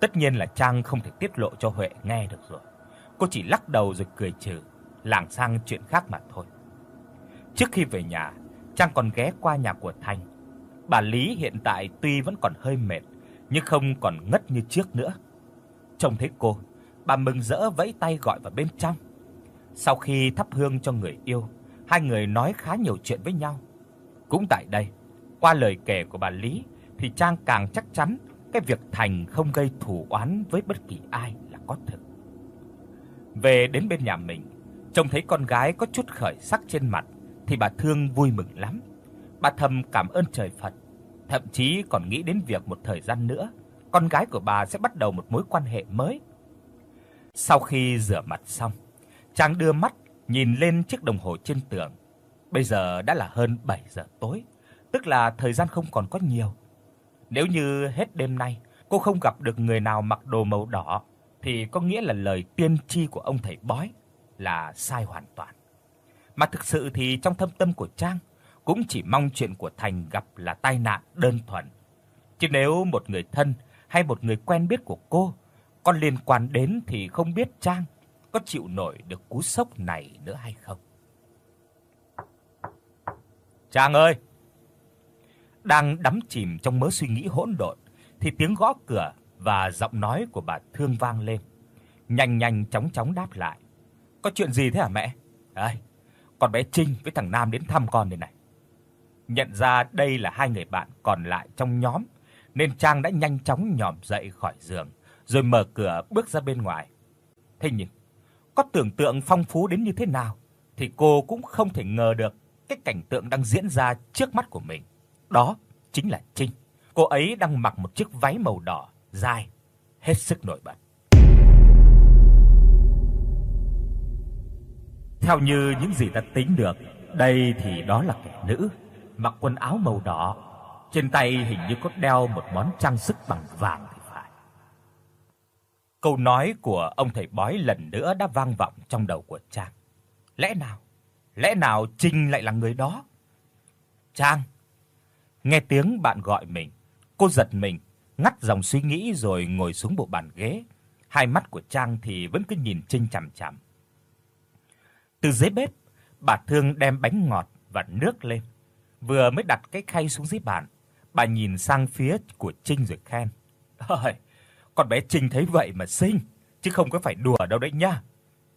S1: Tất nhiên là Trang không thể tiết lộ cho Huệ nghe được rồi. Cô chỉ lắc đầu rồi cười trừ, lảng sang chuyện khác mà thôi. Trước khi về nhà, Trang còn ghé qua nhà của Thành. Bà Lý hiện tại tuy vẫn còn hơi mệt, nhưng không còn ngất như trước nữa. Trông thấy cô, bà mừng rỡ vẫy tay gọi vào bên trong. Sau khi thắp hương cho người yêu, hai người nói khá nhiều chuyện với nhau. Cũng tại đây, qua lời kể của bà Lý thì Trang càng chắc chắn cái việc Thành không gây thù oán với bất kỳ ai là có thực. Về đến bên nhà mình, trông thấy con gái có chút khởi sắc trên mặt thì bà Thương vui mừng lắm. Bà thầm cảm ơn trời Phật, thậm chí còn nghĩ đến việc một thời gian nữa con gái của bà sẽ bắt đầu một mối quan hệ mới. Sau khi rửa mặt xong, chàng đưa mắt nhìn lên chiếc đồng hồ trên tường. Bây giờ đã là hơn 7 giờ tối, tức là thời gian không còn có nhiều. Nếu như hết đêm nay cô không gặp được người nào mặc đồ màu đỏ thì có nghĩa là lời tiên tri của ông thầy bói là sai hoàn toàn. Mà thực sự thì trong thâm tâm của Trang cũng chỉ mong chuyện của Thành gặp là tai nạn đơn thuần. Chứ nếu một người thân hay một người quen biết của cô có liên quan đến thì không biết Trang có chịu nổi được cú sốc này nữa hay không. Trang ơi. Đang đắm chìm trong mớ suy nghĩ hỗn độn thì tiếng gõ cửa và giọng nói của bà Thương vang lên. Nhanh nhanh chóng chóng đáp lại. Có chuyện gì thế hả mẹ? Đây, con bé Trinh với thằng Nam đến thăm con đây này. Nhận ra đây là hai người bạn còn lại trong nhóm nên Trang đã nhanh chóng nhòm dậy khỏi giường, rồi mở cửa bước ra bên ngoài. Thế nhưng, có tưởng tượng phong phú đến như thế nào thì cô cũng không thể ngờ được cái cảnh tượng đang diễn ra trước mắt của mình. Đó chính là Trinh. Cô ấy đang mặc một chiếc váy màu đỏ dài, hết sức nổi bật. Theo như những gì ta tính được, đây thì đó là kẻ nữ, mặc quần áo màu đỏ, trên tay hình như có đeo một món trang sức bằng vàng thì phải. Câu nói của ông thầy bói lần nữa đã vang vọng trong đầu của Trang. Lẽ nào, lẽ nào Trinh lại là người đó? Trang. Nghe tiếng bạn gọi mình, cô giật mình, ngắt dòng suy nghĩ rồi ngồi xuống bộ bàn ghế. Hai mắt của Trang thì vẫn cứ nhìn Trinh chằm chằm. Từ dưới bếp, bà Thương đem bánh ngọt và nước lên. Vừa mới đặt cái khay xuống dưới bàn, bà nhìn sang phía của Trinh rồi khen: "Ôi, con bé Trinh thấy vậy mà xinh, chứ không có phải đùa đâu đấy nhá.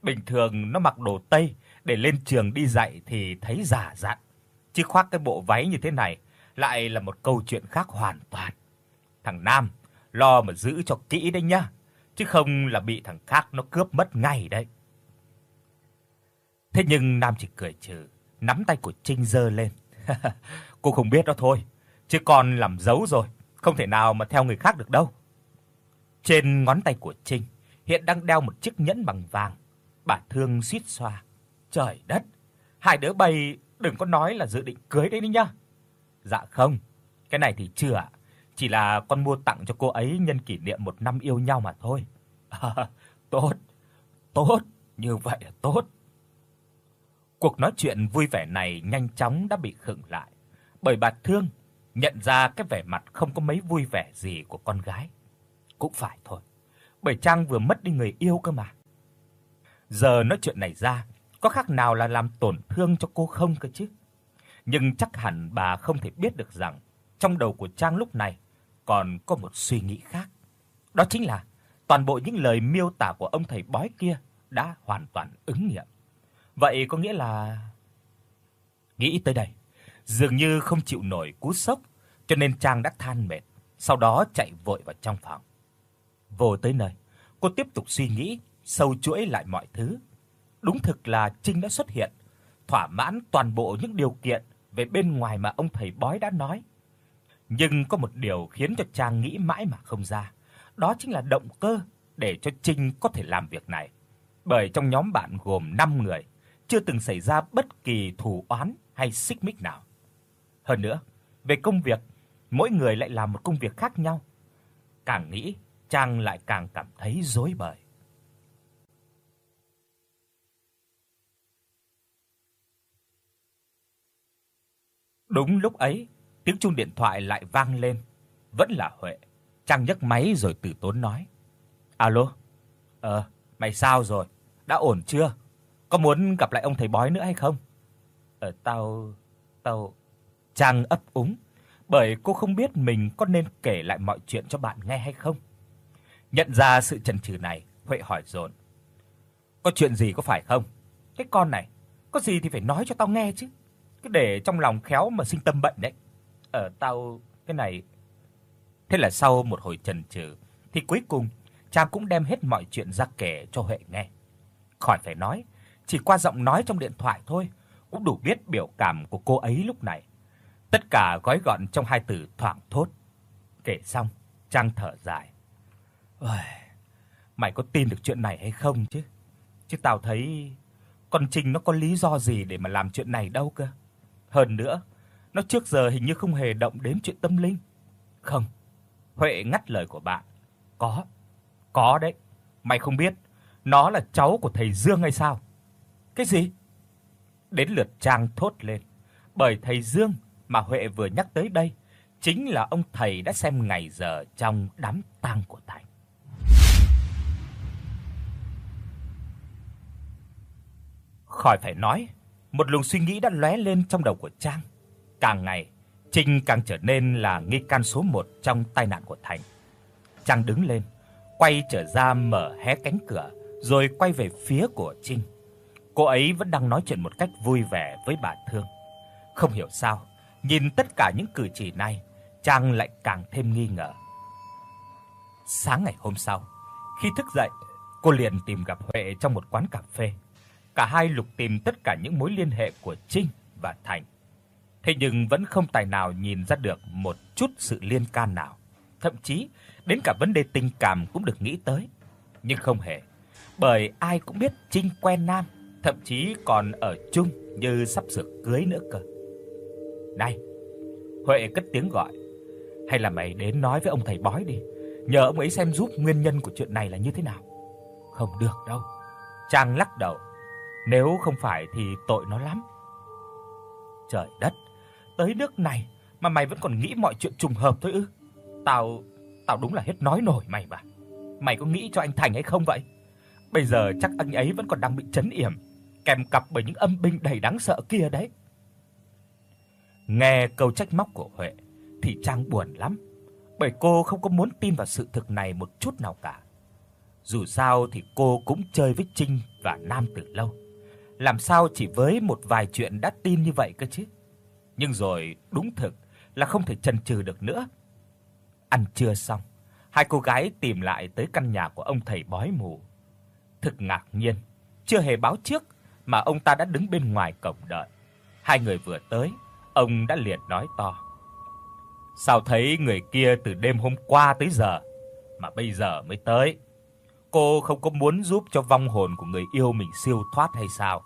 S1: Bình thường nó mặc đồ tây để lên trường đi dạy thì thấy giả dặn, chứ khoác cái bộ váy như thế này lại là một câu chuyện khác hoàn toàn. Thằng Nam lo mà giữ cho kỹ đấy nhá, chứ không là bị thằng khác nó cướp mất ngay đấy." Thế nhưng Nam chỉ cười trừ, nắm tay của Trinh giơ lên. "Cô không biết đó thôi, chứ con làm giấu rồi, không thể nào mà theo người khác được đâu." Trên ngón tay của Trinh hiện đang đeo một chiếc nhẫn bằng vàng. Bà Thương suýt xoa. "Trời đất, hai đứa bay đừng có nói là dự định cưới đấy đi nhá." "Dạ không, cái này thì chưa ạ, chỉ là con mua tặng cho cô ấy nhân kỷ niệm một năm yêu nhau mà thôi." À, "Tốt, tốt, như vậy là tốt." Cuộc nói chuyện vui vẻ này nhanh chóng đã bị khựng lại, bởi bà Thương nhận ra cái vẻ mặt không có mấy vui vẻ gì của con gái. Cũng phải thôi, bởi Trang vừa mất đi người yêu cơ mà. Giờ nói chuyện này ra, có khác nào là làm tổn thương cho cô không cơ chứ? Nhưng chắc hẳn bà không thể biết được rằng trong đầu của Trang lúc này còn có một suy nghĩ khác. Đó chính là toàn bộ những lời miêu tả của ông thầy bói kia đã hoàn toàn ứng nghiệm. Vậy có nghĩa là nghĩ tới đây, dường như không chịu nổi cú sốc, cho nên Trang đã than mệt, sau đó chạy vội vào trong phòng. Vô tới nơi, cô tiếp tục suy nghĩ, sâu chuỗi lại mọi thứ. Đúng thực là Trinh đã xuất hiện, thỏa mãn toàn bộ những điều kiện về bên ngoài mà ông thầy bói đã nói. Nhưng có một điều khiến cho Trang nghĩ mãi mà không ra, đó chính là động cơ để cho Trinh có thể làm việc này. Bởi trong nhóm bạn gồm 5 người, chưa từng xảy ra bất kỳ thù oán hay xích mích nào. Hơn nữa, về công việc, mỗi người lại làm một công việc khác nhau. Càng nghĩ, Trang lại càng cảm thấy rối bời. Đúng lúc ấy, tiếng chuông điện thoại lại vang lên, vẫn là Huệ. Trang nhấc máy rồi từ tốn nói: "Alo. Ờ, mày sao rồi? Đã ổn chưa? Có muốn gặp lại ông thầy bói nữa hay không?" "Ờ tao tao" Trang ấp úng, bởi cô không biết mình có nên kể lại mọi chuyện cho bạn nghe hay không. Nhận ra sự chần chừ này, Huệ hỏi dồn: "Có chuyện gì có phải không? Cái con này, có gì thì phải nói cho tao nghe chứ. Cứ để trong lòng khéo mà sinh tâm bệnh đấy." "Ờ tao cái này." Thế là sau một hồi chần chừ thì cuối cùng Trang cũng đem hết mọi chuyện ra kể cho Huệ nghe. Khỏi phải nói, chỉ qua giọng nói trong điện thoại thôi cũng đủ biết biểu cảm của cô ấy lúc này. Tất cả gói gọn trong hai từ thoảng thốt. Kể xong, Trang thở dài. Ôi, mày có tin được chuyện này hay không chứ? Chứ tao thấy con Trinh nó có lý do gì để mà làm chuyện này đâu cơ. Hơn nữa, nó trước giờ hình như không hề động đến chuyện tâm linh. Không. Huệ ngắt lời của bạn. Có. Có đấy. Mày không biết, nó là cháu của thầy Dương hay sao? Cái gì? Đến lượt Trang thốt lên, bởi thầy Dương mà Huệ vừa nhắc tới đây chính là ông thầy đã xem ngày giờ trong đám tang của Thành. Khỏi phải nói, một luồng suy nghĩ đã lóe lên trong đầu của Trang. Càng ngày, Trinh càng trở nên là nghi can số 1 trong tai nạn của Thành. Trang đứng lên, quay trở ra mở hé cánh cửa, rồi quay về phía của Trinh. Cô ấy vẫn đang nói chuyện một cách vui vẻ với bà Thương. Không hiểu sao, nhìn tất cả những cử chỉ này, Trang lại càng thêm nghi ngờ. Sáng ngày hôm sau, khi thức dậy, cô liền tìm gặp Huệ trong một quán cà phê. Cả hai lục tìm tất cả những mối liên hệ của Trinh và Thành. Thế nhưng vẫn không tài nào nhìn ra được một chút sự liên can nào. Thậm chí đến cả vấn đề tình cảm cũng được nghĩ tới, nhưng không hề. Bởi ai cũng biết Trinh quen Nam, thậm chí còn ở chung như sắp sửa cưới nữa cơ. "Này." Huệ cất tiếng gọi. "Hay là mày đến nói với ông thầy bói đi, nhờ ông ấy xem giúp nguyên nhân của chuyện này là như thế nào." "Không được đâu." Trang lắc đầu. "Nếu không phải thì tội nó lắm." Trời đất, tới nước này mà mày vẫn còn nghĩ mọi chuyện trùng hợp thôi ư? Tao tao đúng là hết nói nổi mày mà. Mày có nghĩ cho anh Thành hay không vậy? Bây giờ chắc anh ấy vẫn còn đang bị chấn yểm, kèm cặp bởi những âm binh đầy đáng sợ kia đấy. Nghe câu trách móc của Huệ thì Trang buồn lắm, bởi cô không có muốn tin vào sự thực này một chút nào cả. Dù sao thì cô cũng chơi với Trinh và Nam từ lâu. Làm sao chỉ với một vài chuyện đã tin như vậy cơ chứ? Nhưng rồi đúng thực là không thể chần chừ được nữa. Ăn trưa xong, hai cô gái tìm lại tới căn nhà của ông thầy bói mù. Thực ngạc nhiên, chưa hề báo trước mà ông ta đã đứng bên ngoài cổng đợi. Hai người vừa tới, ông đã liền nói to: "Sao thấy người kia từ đêm hôm qua tới giờ mà bây giờ mới tới? Cô không có muốn giúp cho vong hồn của người yêu mình siêu thoát hay sao?"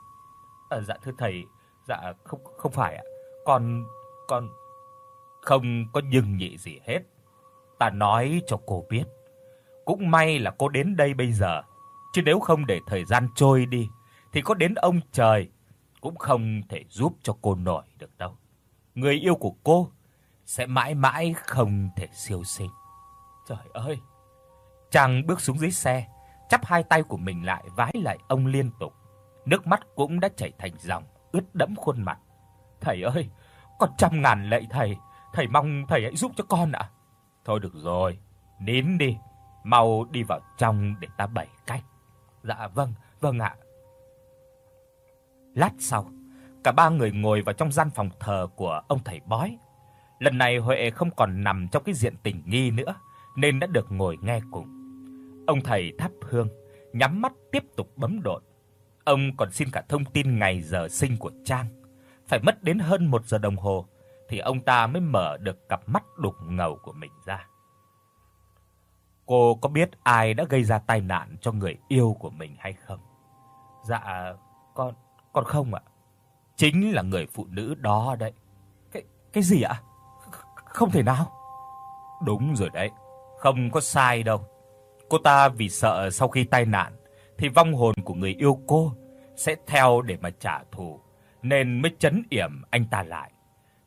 S1: "À dạ thưa thầy, dạ không không phải ạ. Con con không có dừng nhị gì hết. Ta nói cho cô biết, cũng may là cô đến đây bây giờ, chứ nếu không để thời gian trôi đi thì có đến ông trời cũng không thể giúp cho cô nổi được đâu. Người yêu của cô sẽ mãi mãi không thể siêu sinh. Trời ơi. Chàng bước xuống dưới xe, chắp hai tay của mình lại vái lại ông liên tục. Nước mắt cũng đã chảy thành dòng, ướt đẫm khuôn mặt. Thầy ơi, con trăm ngàn lạy thầy, thầy mong thầy hãy giúp cho con ạ. Thôi được rồi, nín đi, mau đi vào trong để ta bày cách. Dạ vâng, vâng ạ. Lát sau, cả ba người ngồi vào trong gian phòng thờ của ông thầy bói. Lần này Huệ không còn nằm trong cái diện tình nghi nữa, nên đã được ngồi nghe cùng. Ông thầy thắp hương, nhắm mắt tiếp tục bấm độn. Ông còn xin cả thông tin ngày giờ sinh của Trang. Phải mất đến hơn 1 giờ đồng hồ thì ông ta mới mở được cặp mắt đục ngầu của mình ra. Cô có biết ai đã gây ra tai nạn cho người yêu của mình hay không? Dạ, con còn không ạ. Chính là người phụ nữ đó đấy. Cái cái gì ạ? Không thể nào. Đúng rồi đấy, không có sai đâu. Cô ta vì sợ sau khi tai nạn thì vong hồn của người yêu cô sẽ theo để mà trả thù nên mới trấn yểm anh ta lại.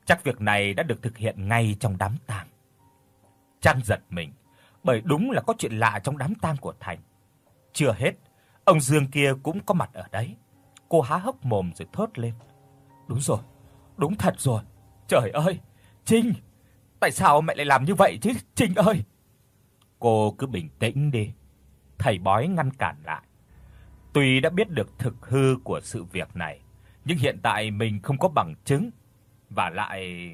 S1: Chắc việc này đã được thực hiện ngay trong đám tang. Trang giật mình, bởi đúng là có chuyện lạ trong đám tang của Thành. Chưa hết, ông Dương kia cũng có mặt ở đấy. Cô há hốc mồm rồi thốt lên. Đúng rồi, đúng thật rồi. Trời ơi, Trinh, tại sao mẹ lại làm như vậy chứ, Trinh ơi? Cô cứ bình tĩnh đi. Thầy bói ngăn cản lại. Tuy đã biết được thực hư của sự việc này, nhưng hiện tại mình không có bằng chứng và lại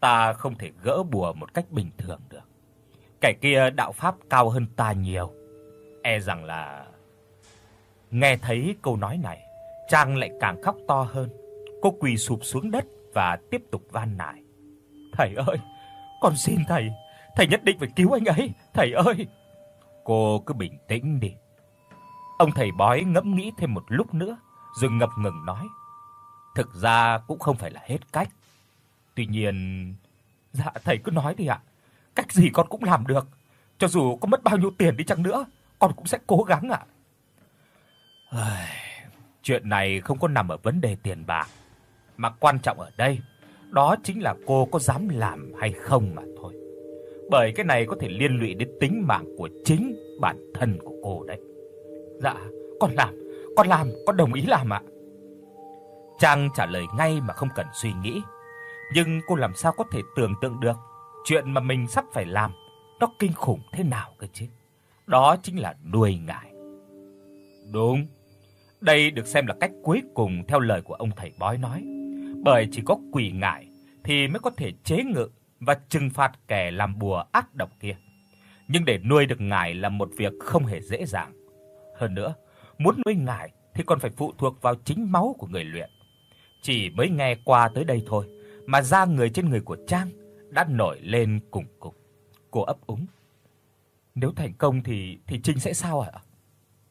S1: ta không thể gỡ bùa một cách bình thường được. Kẻ kia đạo pháp cao hơn ta nhiều. E rằng là Nghe thấy câu nói này, Trang lại càng khóc to hơn. Cô quỳ sụp xuống đất và tiếp tục van nài. "Thầy ơi, con xin thầy, thầy nhất định phải cứu anh ấy, thầy ơi." Cô cứ bình tĩnh đi. Ông thầy bói ngẫm nghĩ thêm một lúc nữa, rồi ngập ngừng nói: Thực ra cũng không phải là hết cách. Tuy nhiên, dạ thầy cứ nói đi ạ. Cách gì con cũng làm được, cho dù có mất bao nhiêu tiền đi chăng nữa, con cũng sẽ cố gắng ạ. À. Chuyện này không có nằm ở vấn đề tiền bạc, mà quan trọng ở đây đó chính là cô có dám làm hay không mà thôi. Bởi cái này có thể liên lụy đến tính mạng của chính bản thân của cô đấy. Dạ, con làm, con làm, con đồng ý làm ạ. Trang trả lời ngay mà không cần suy nghĩ. Nhưng cô làm sao có thể tưởng tượng được chuyện mà mình sắp phải làm nó kinh khủng thế nào cơ chứ? Đó chính là nuôi ngải. Đúng. Đây được xem là cách cuối cùng theo lời của ông thầy bói nói, bởi chỉ có quỷ ngải thì mới có thể chế ngự và trừng phạt kẻ làm bùa ác độc kia. Nhưng để nuôi được ngải là một việc không hề dễ dàng. Hơn nữa, muốn nuôi ngải thì còn phải phụ thuộc vào chính máu của người luyện. Chỉ mới nghe qua tới đây thôi mà da người trên người của Trang đã nổi lên cùng cục. Cô ấp úng. Nếu thành công thì thì Trinh sẽ sao ạ?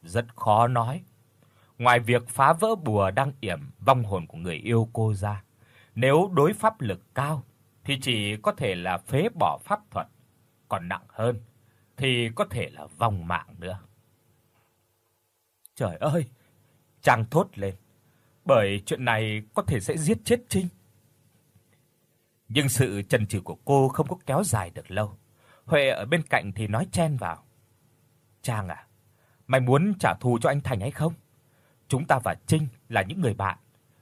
S1: Rất khó nói. Ngoài việc phá vỡ bùa đang yểm vong hồn của người yêu cô ra, nếu đối pháp lực cao thì chỉ có thể là phế bỏ pháp thuật, còn nặng hơn thì có thể là vong mạng nữa. Trời ơi, Trang thốt lên, bởi chuyện này có thể sẽ giết chết Trinh. Nhưng sự chần chừ của cô không có kéo dài được lâu. Huệ ở bên cạnh thì nói chen vào. "Trang à, mày muốn trả thù cho anh Thành hay không? Chúng ta và Trinh là những người bạn,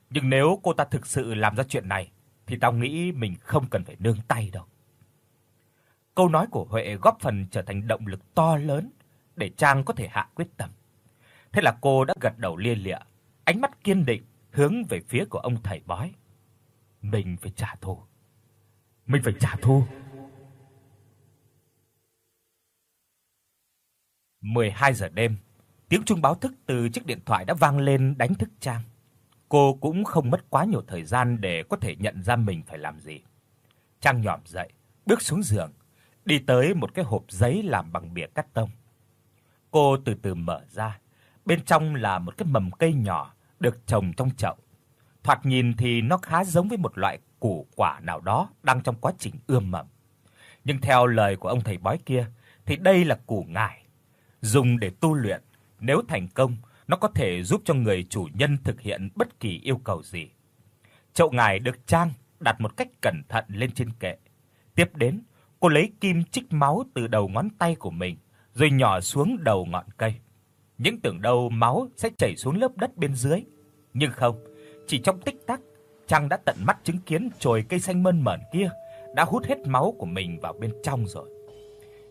S1: nhưng nếu cô ta thực sự làm ra chuyện này thì tao nghĩ mình không cần phải nương tay đâu." Câu nói của Huệ góp phần trở thành động lực to lớn để Trang có thể hạ quyết tâm. Thế là cô đã gật đầu lia lịa, ánh mắt kiên định hướng về phía của ông thầy bói. Mình phải trả thù. Mình phải trả thù. 12 giờ đêm, tiếng chuông báo thức từ chiếc điện thoại đã vang lên đánh thức Trang. Cô cũng không mất quá nhiều thời gian để có thể nhận ra mình phải làm gì. Trang nhòm dậy, bước xuống giường, đi tới một cái hộp giấy làm bằng bìa cắt tông. Cô từ từ mở ra, bên trong là một cái mầm cây nhỏ được trồng trong chậu. Thoạt nhìn thì nó khá giống với một loại củ quả nào đó đang trong quá trình ươm mầm. Nhưng theo lời của ông thầy bói kia thì đây là củ ngải, dùng để tu luyện, nếu thành công, nó có thể giúp cho người chủ nhân thực hiện bất kỳ yêu cầu gì. Chậu ngải được trang đặt một cách cẩn thận lên trên kệ. Tiếp đến, cô lấy kim chích máu từ đầu ngón tay của mình rồi nhỏ xuống đầu ngọn cây. Những tưởng đâu máu sẽ chảy xuống lớp đất bên dưới, nhưng không, chỉ trong tích tắc, Trang đã tận mắt chứng kiến chồi cây xanh mơn mởn kia đã hút hết máu của mình vào bên trong rồi.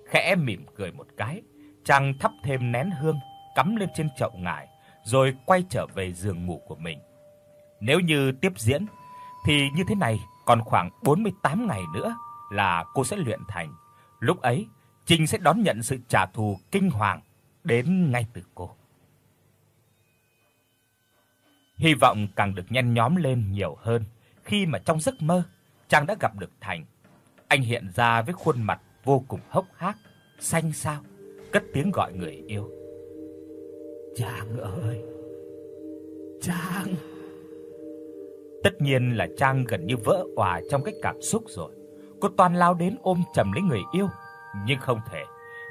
S1: Khẽ mỉm cười một cái, Trang thắp thêm nén hương cắm lên trên chậu ngải, rồi quay trở về giường ngủ của mình. Nếu như tiếp diễn thì như thế này, còn khoảng 48 ngày nữa là cô sẽ luyện thành. Lúc ấy, Trình sẽ đón nhận sự trả thù kinh hoàng đến ngay từ cô. Hy vọng càng được nhen nhóm lên nhiều hơn khi mà trong giấc mơ chàng đã gặp được Thành. Anh hiện ra với khuôn mặt vô cùng hốc hác, xanh xao, cất tiếng gọi người yêu. "Trang ơi! Trang!" Tất nhiên là Trang gần như vỡ òa trong cái cảm xúc rồi. Cô toàn lao đến ôm chầm lấy người yêu, nhưng không thể,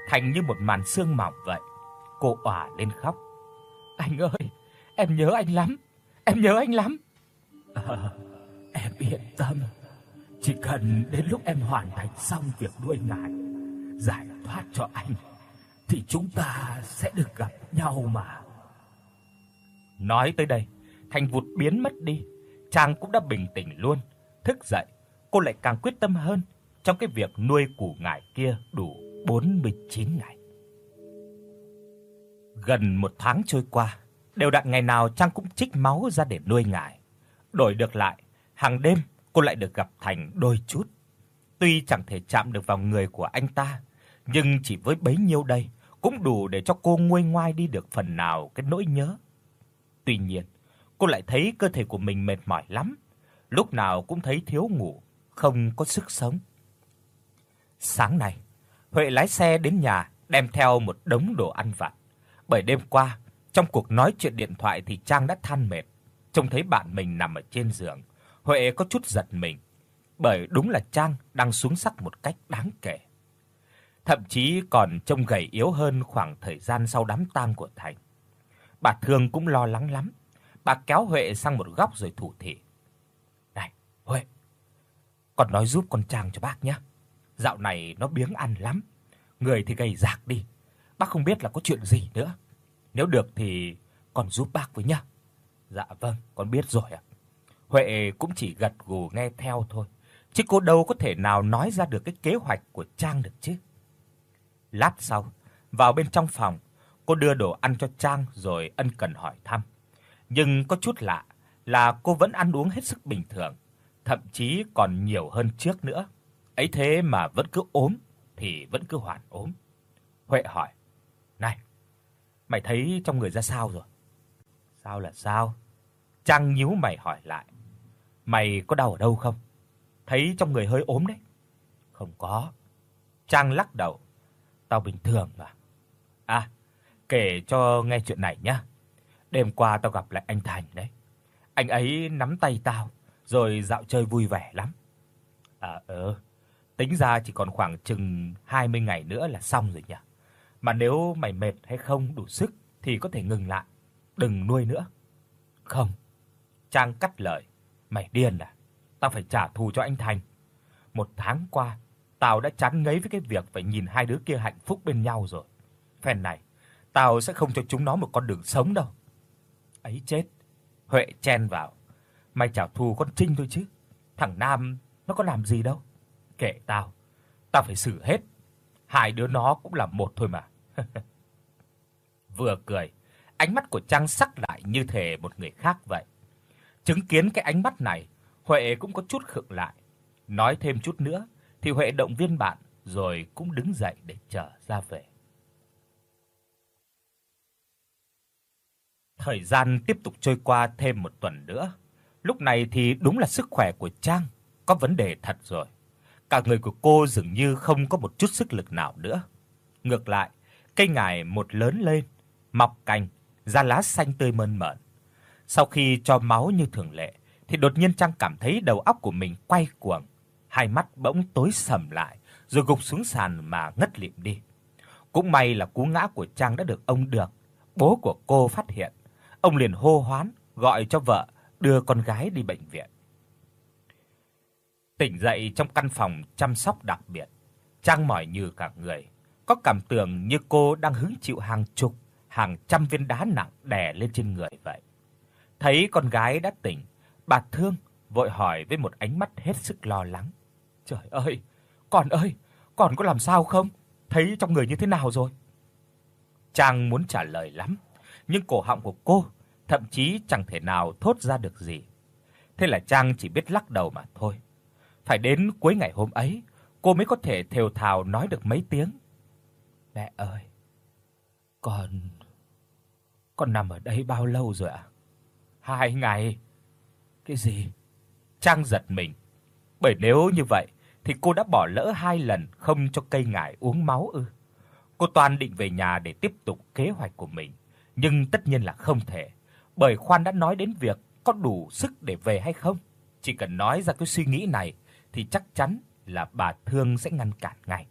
S1: thành như một màn sương mỏng vậy. Cô òa lên khóc. "Anh ơi, em nhớ anh lắm. Em nhớ anh lắm." À, em yên tâm. Chỉ cần đến lúc em hoàn thành xong việc nuôi ngài, giải thoát cho anh thì chúng ta sẽ được gặp nhau mà. Nói tới đây, Thành vụt biến mất đi, chàng cũng đã bình tĩnh luôn. Thức dậy, cô lại càng quyết tâm hơn trong cái việc nuôi củ ngải kia đủ 49 ngày. Gần một tháng trôi qua, đều đặn ngày nào Trang cũng trích máu ra để nuôi ngải. Đổi được lại, hàng đêm cô lại được gặp Thành đôi chút. Tuy chẳng thể chạm được vào người của anh ta, nhưng chỉ với bấy nhiêu đây cũng đủ để cho cô nguôi ngoai đi được phần nào cái nỗi nhớ. Tuy nhiên, cô lại thấy cơ thể của mình mệt mỏi lắm, lúc nào cũng thấy thiếu ngủ, không có sức sống. Sáng nay, Huệ lái xe đến nhà đem theo một đống đồ ăn vặt. Bởi đêm qua, trong cuộc nói chuyện điện thoại thì Trang đã than mệt, trông thấy bạn mình nằm ở trên giường, Huệ có chút giật mình, bởi đúng là Trang đang xuống sắc một cách đáng kể. Thậm chí còn trông gầy yếu hơn khoảng thời gian sau đám tang của Thành. Bà Thương cũng lo lắng lắm. Bà kéo Huệ sang một góc rồi thủ thỉ. "Này, Huệ, con nói giúp con Trang cho bác nhé. Dạo này nó biếng ăn lắm, người thì gầy rạc đi. Bác không biết là có chuyện gì nữa. Nếu được thì con giúp bác với nhá." "Dạ vâng, con biết rồi ạ." Huệ cũng chỉ gật gù nghe theo thôi, chứ cô đâu có thể nào nói ra được cái kế hoạch của Trang được chứ. Lát sau, vào bên trong phòng, cô đưa đồ ăn cho Trang rồi ân cần hỏi thăm. Nhưng có chút lạ là cô vẫn ăn uống hết sức bình thường, thậm chí còn nhiều hơn trước nữa. Ấy thế mà vẫn cứ ốm thì vẫn cứ hoàn ốm. Huệ hỏi: "Này, mày thấy trong người ra sao rồi?" Sao là sao? Trang nhíu mày hỏi lại. Mày có đau ở đâu không? Thấy trong người hơi ốm đấy. Không có. Trang lắc đầu. Tao bình thường mà. À, kể cho nghe chuyện này nhá. Đêm qua tao gặp lại anh Thành đấy. Anh ấy nắm tay tao rồi dạo chơi vui vẻ lắm. À ờ, tính ra chỉ còn khoảng chừng 20 ngày nữa là xong rồi nhỉ. Mà nếu mày mệt hay không đủ sức thì có thể ngừng lại, đừng nuôi nữa. Không. Trang cắt lời, mày điên à? Tao phải trả thù cho anh Thành. Một tháng qua, tao đã chán ngấy với cái việc phải nhìn hai đứa kia hạnh phúc bên nhau rồi. Phen này, tao sẽ không cho chúng nó một con đường sống đâu. Ấy chết. Huệ chen vào. Mày trả thù con Trinh thôi chứ. Thằng Nam nó có làm gì đâu. Kệ tao, tao phải xử hết. Hai đứa nó cũng là một thôi mà. Vừa cười, ánh mắt của Trang sắc lại như thể một người khác vậy. Chứng kiến cái ánh mắt này, Huệ cũng có chút khựng lại. Nói thêm chút nữa thì Huệ động viên bạn rồi cũng đứng dậy để trở ra về. Thời gian tiếp tục trôi qua thêm một tuần nữa. Lúc này thì đúng là sức khỏe của Trang có vấn đề thật rồi. Cả người của cô dường như không có một chút sức lực nào nữa. Ngược lại, cây ngải một lớn lên, mọc cành, ra lá xanh tươi mơn mởn. Sau khi cho máu như thường lệ, thì đột nhiên Trang cảm thấy đầu óc của mình quay cuồng, hai mắt bỗng tối sầm lại, rồi gục xuống sàn mà ngất lịm đi. Cũng may là cú ngã của Trang đã được ông Được, bố của cô phát hiện. Ông liền hô hoán gọi cho vợ đưa con gái đi bệnh viện. Tỉnh dậy trong căn phòng chăm sóc đặc biệt, Trang mỏi như cả người, có cảm tưởng như cô đang hứng chịu hàng chục, hàng trăm viên đá nặng đè lên trên người vậy. Thấy con gái đã tỉnh, bà Thương vội hỏi với một ánh mắt hết sức lo lắng. "Trời ơi, con ơi, con có làm sao không? Thấy trong người như thế nào rồi?" Trang muốn trả lời lắm, nhưng cổ họng của cô thậm chí chẳng thể nào thốt ra được gì. Thế là Trang chỉ biết lắc đầu mà thôi. Phải đến cuối ngày hôm ấy, cô mới có thể thều thào nói được mấy tiếng. "Mẹ ơi, con con nằm ở đây bao lâu rồi ạ?" "Hai ngày." "Cái gì?" Trang giật mình. Bởi nếu như vậy thì cô đã bỏ lỡ hai lần không cho cây ngải uống máu ư? Cô toàn định về nhà để tiếp tục kế hoạch của mình, nhưng tất nhiên là không thể, bởi Khoan đã nói đến việc có đủ sức để về hay không. Chỉ cần nói ra cái suy nghĩ này thì chắc chắn là bà Thương sẽ ngăn cản ngay.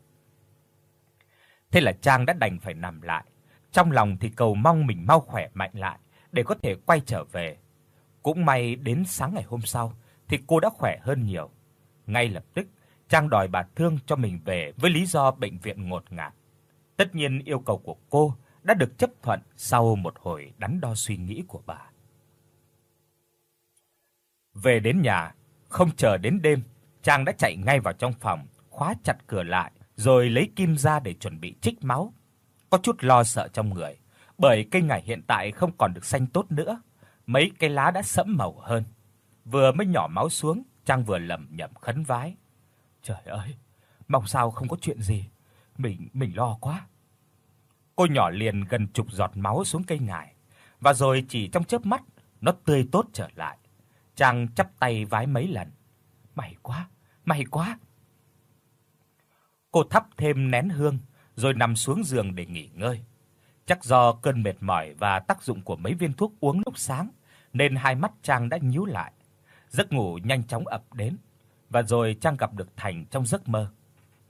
S1: Thế là Trang đã đành phải nằm lại, trong lòng thì cầu mong mình mau khỏe mạnh lại để có thể quay trở về. Cũng may đến sáng ngày hôm sau thì cô đã khỏe hơn nhiều. Ngay lập tức, Trang đòi bà Thương cho mình về với lý do bệnh viện ngột ngạt. Tất nhiên yêu cầu của cô đã được chấp thuận sau một hồi đắn đo suy nghĩ của bà. Về đến nhà, không chờ đến đêm, Trang đã chạy ngay vào trong phòng, khóa chặt cửa lại, rồi lấy kim ra để chuẩn bị trích máu. Có chút lo sợ trong người, bởi cây ngải hiện tại không còn được xanh tốt nữa, mấy cây lá đã sẫm màu hơn. Vừa mới nhỏ máu xuống, Trang vừa lẩm nhẩm khấn vái. Trời ơi, mong sao không có chuyện gì, mình mình lo quá. Cô nhỏ liền gần chục giọt máu xuống cây ngải, và rồi chỉ trong chớp mắt, nó tươi tốt trở lại. Trang chắp tay vái mấy lần. May quá, may quá. Cô thắp thêm nén hương rồi nằm xuống giường để nghỉ ngơi. Chắc do cơn mệt mỏi và tác dụng của mấy viên thuốc uống lúc sáng nên hai mắt Trang đã nhíu lại. Giấc ngủ nhanh chóng ập đến và rồi Trang gặp được Thành trong giấc mơ.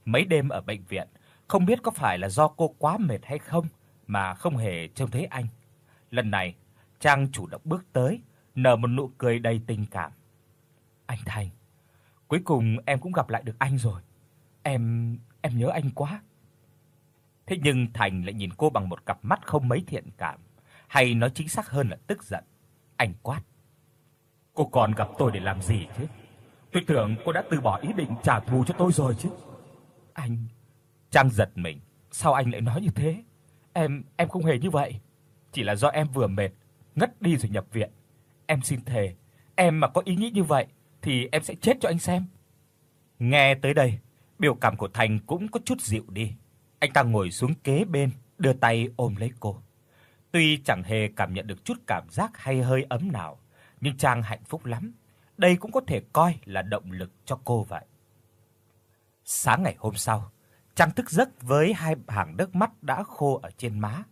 S1: Mấy đêm ở bệnh viện, không biết có phải là do cô quá mệt hay không mà không hề trông thấy anh. Lần này, Trang chủ động bước tới, nở một nụ cười đầy tình cảm. "Anh Thành, cuối cùng em cũng gặp lại được anh rồi. Em em nhớ anh quá." Thế nhưng Thành lại nhìn cô bằng một cặp mắt không mấy thiện cảm, hay nói chính xác hơn là tức giận. Anh quát: "Cô còn gặp tôi để làm gì chứ? Tôi tưởng cô đã từ bỏ ý định trả thù cho tôi rồi chứ." Anh Trang giật mình, sao anh lại nói như thế? Em em không hề như vậy, chỉ là do em vừa mệt, ngất đi rồi nhập viện. Em xin thề, em mà có ý nghĩ như vậy thì em sẽ chết cho anh xem. Nghe tới đây, biểu cảm của Thành cũng có chút dịu đi. Anh ta ngồi xuống kế bên, đưa tay ôm lấy cô. Tuy chẳng hề cảm nhận được chút cảm giác hay hơi ấm nào, nhưng Trang hạnh phúc lắm. Đây cũng có thể coi là động lực cho cô vậy. Sáng ngày hôm sau, Trang thức giấc với hai hàng nước mắt đã khô ở trên má.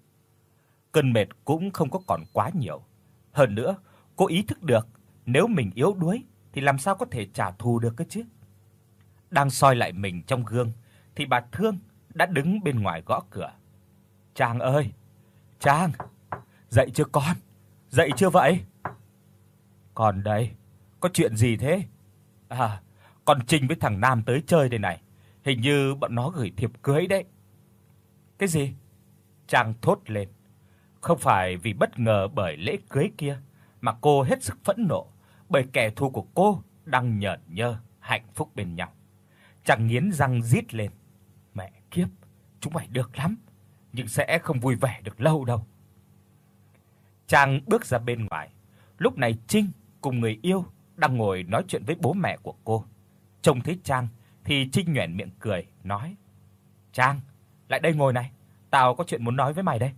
S1: Cơn mệt cũng không có còn quá nhiều. Hơn nữa, cô ý thức được nếu mình yếu đuối thì làm sao có thể trả thù được cơ chứ. Đang soi lại mình trong gương thì bà Thương đã đứng bên ngoài gõ cửa. "Trang ơi, Trang, dậy chưa con? Dậy chưa vậy?" "Con đây, có chuyện gì thế?" "À, con Trinh với thằng Nam tới chơi đây này, hình như bọn nó gửi thiệp cưới đấy." "Cái gì?" Trang thốt lên. Không phải vì bất ngờ bởi lễ cưới kia mà cô hết sức phẫn nộ, bởi kẻ thù của cô đang nhợt nhơ hạnh phúc bên nhau. Chàng nghiến răng rít lên. Mẹ kiếp, chúng mày được lắm, nhưng sẽ không vui vẻ được lâu đâu. Chàng bước ra bên ngoài. Lúc này Trinh cùng người yêu đang ngồi nói chuyện với bố mẹ của cô. Trông thấy Trang thì Trinh nhoẻn miệng cười nói: "Trang, lại đây ngồi này, tao có chuyện muốn nói với mày đây."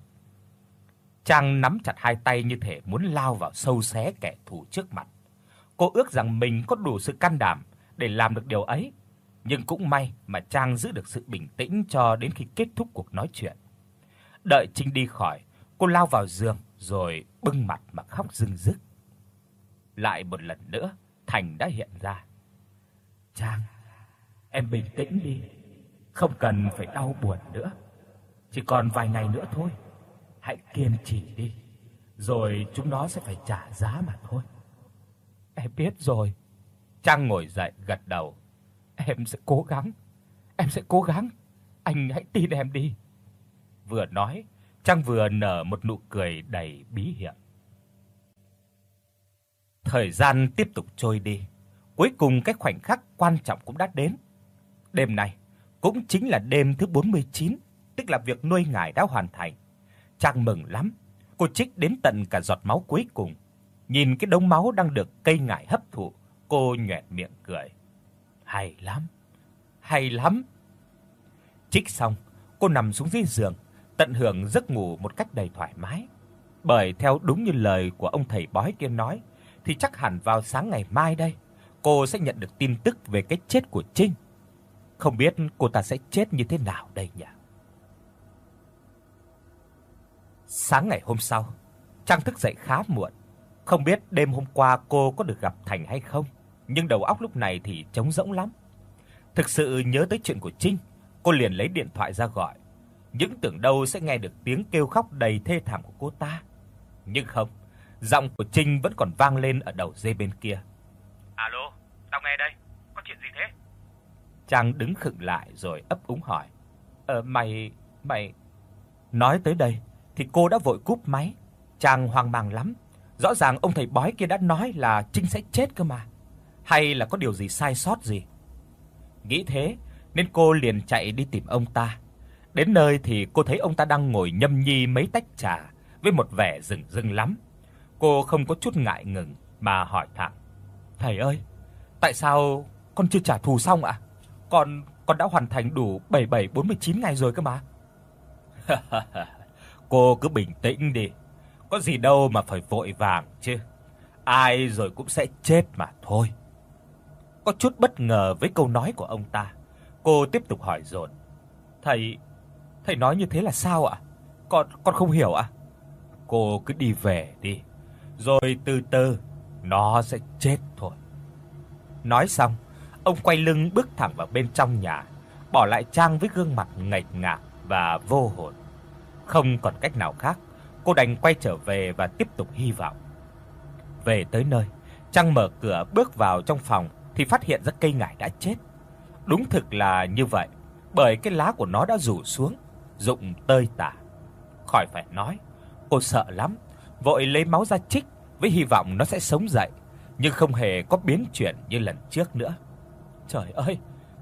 S1: Trang nắm chặt hai tay như thể muốn lao vào sâu xé kẻ thù trước mặt. Cô ước rằng mình có đủ sự can đảm để làm được điều ấy, nhưng cũng may mà Trang giữ được sự bình tĩnh cho đến khi kết thúc cuộc nói chuyện. Đợi Trinh đi khỏi, cô lao vào giường rồi bưng mặt mà khóc rưng rức. Lại một lần nữa, Thành đã hiện ra. "Trang, em bình tĩnh đi, không cần phải đau buồn nữa. Chỉ còn vài ngày nữa thôi." hãy kiên trì đi, rồi chúng nó sẽ phải trả giá mà thôi. Em biết rồi. Trang ngồi dậy gật đầu. Em sẽ cố gắng. Em sẽ cố gắng. Anh hãy tin em đi. Vừa nói, Trang vừa nở một nụ cười đầy bí hiểm. Thời gian tiếp tục trôi đi. Cuối cùng cái khoảnh khắc quan trọng cũng đã đến. Đêm này cũng chính là đêm thứ 49, tức là việc nuôi ngải đã hoàn thành. Trang mừng lắm. Cô trích đến tận cả giọt máu cuối cùng. Nhìn cái đống máu đang được cây ngải hấp thụ, cô nhếch miệng cười. Hay lắm. Hay lắm. Trích xong, cô nằm xuống dưới giường, tận hưởng giấc ngủ một cách đầy thoải mái. Bởi theo đúng như lời của ông thầy bói kia nói, thì chắc hẳn vào sáng ngày mai đây, cô sẽ nhận được tin tức về cái chết của Trinh. Không biết cô ta sẽ chết như thế nào đây nhỉ? Sáng ngày hôm sau, Trang thức dậy khá muộn. Không biết đêm hôm qua cô có được gặp Thành hay không, nhưng đầu óc lúc này thì trống rỗng lắm. Thực sự nhớ tới chuyện của Trinh, cô liền lấy điện thoại ra gọi. Những tưởng đâu sẽ nghe được tiếng kêu khóc đầy thê thảm của cô ta. Nhưng không, giọng của Trinh vẫn còn vang lên ở đầu dây bên kia.
S2: "Alo, tao nghe đây, có chuyện gì thế?"
S1: Trang đứng khựng lại rồi ấp úng hỏi. "Ờ mày mày" Nói tới đây, thì cô đã vội cúp máy. Chàng hoang mang lắm, rõ ràng ông thầy bói kia đã nói là Trinh sẽ chết cơ mà. Hay là có điều gì sai sót gì? Nghĩ thế, nên cô liền chạy đi tìm ông ta. Đến nơi thì cô thấy ông ta đang ngồi nhâm nhi mấy tách trà với một vẻ rừng rưng lắm. Cô không có chút ngại ngần mà hỏi thẳng: "Thầy ơi, tại sao con chưa trả thù xong ạ? Con con đã hoàn thành đủ 7749 ngày rồi cơ mà." Cô cứ bình tĩnh đi. Có gì đâu mà phải vội vàng chứ. Ai rồi cũng sẽ chết mà thôi. Có chút bất ngờ với câu nói của ông ta, cô tiếp tục hỏi dồn. "Thầy, thầy nói như thế là sao ạ? Con con không hiểu ạ." Cô cứ đi về đi, rồi từ từ nó sẽ chết thôi. Nói xong, ông quay lưng bước thẳng vào bên trong nhà, bỏ lại Trang với gương mặt ngạch ngạc và vô hồn. Không còn cách nào khác, cô đành quay trở về và tiếp tục hy vọng. Về tới nơi, Trang mở cửa bước vào trong phòng thì phát hiện ra cây ngải đã chết. Đúng thực là như vậy, bởi cái lá của nó đã rủ xuống, rụng tơi tả. Khỏi phải nói, cô sợ lắm, vội lấy máu ra trích với hy vọng nó sẽ sống dậy, nhưng không hề có biến chuyển như lần trước nữa. Trời ơi,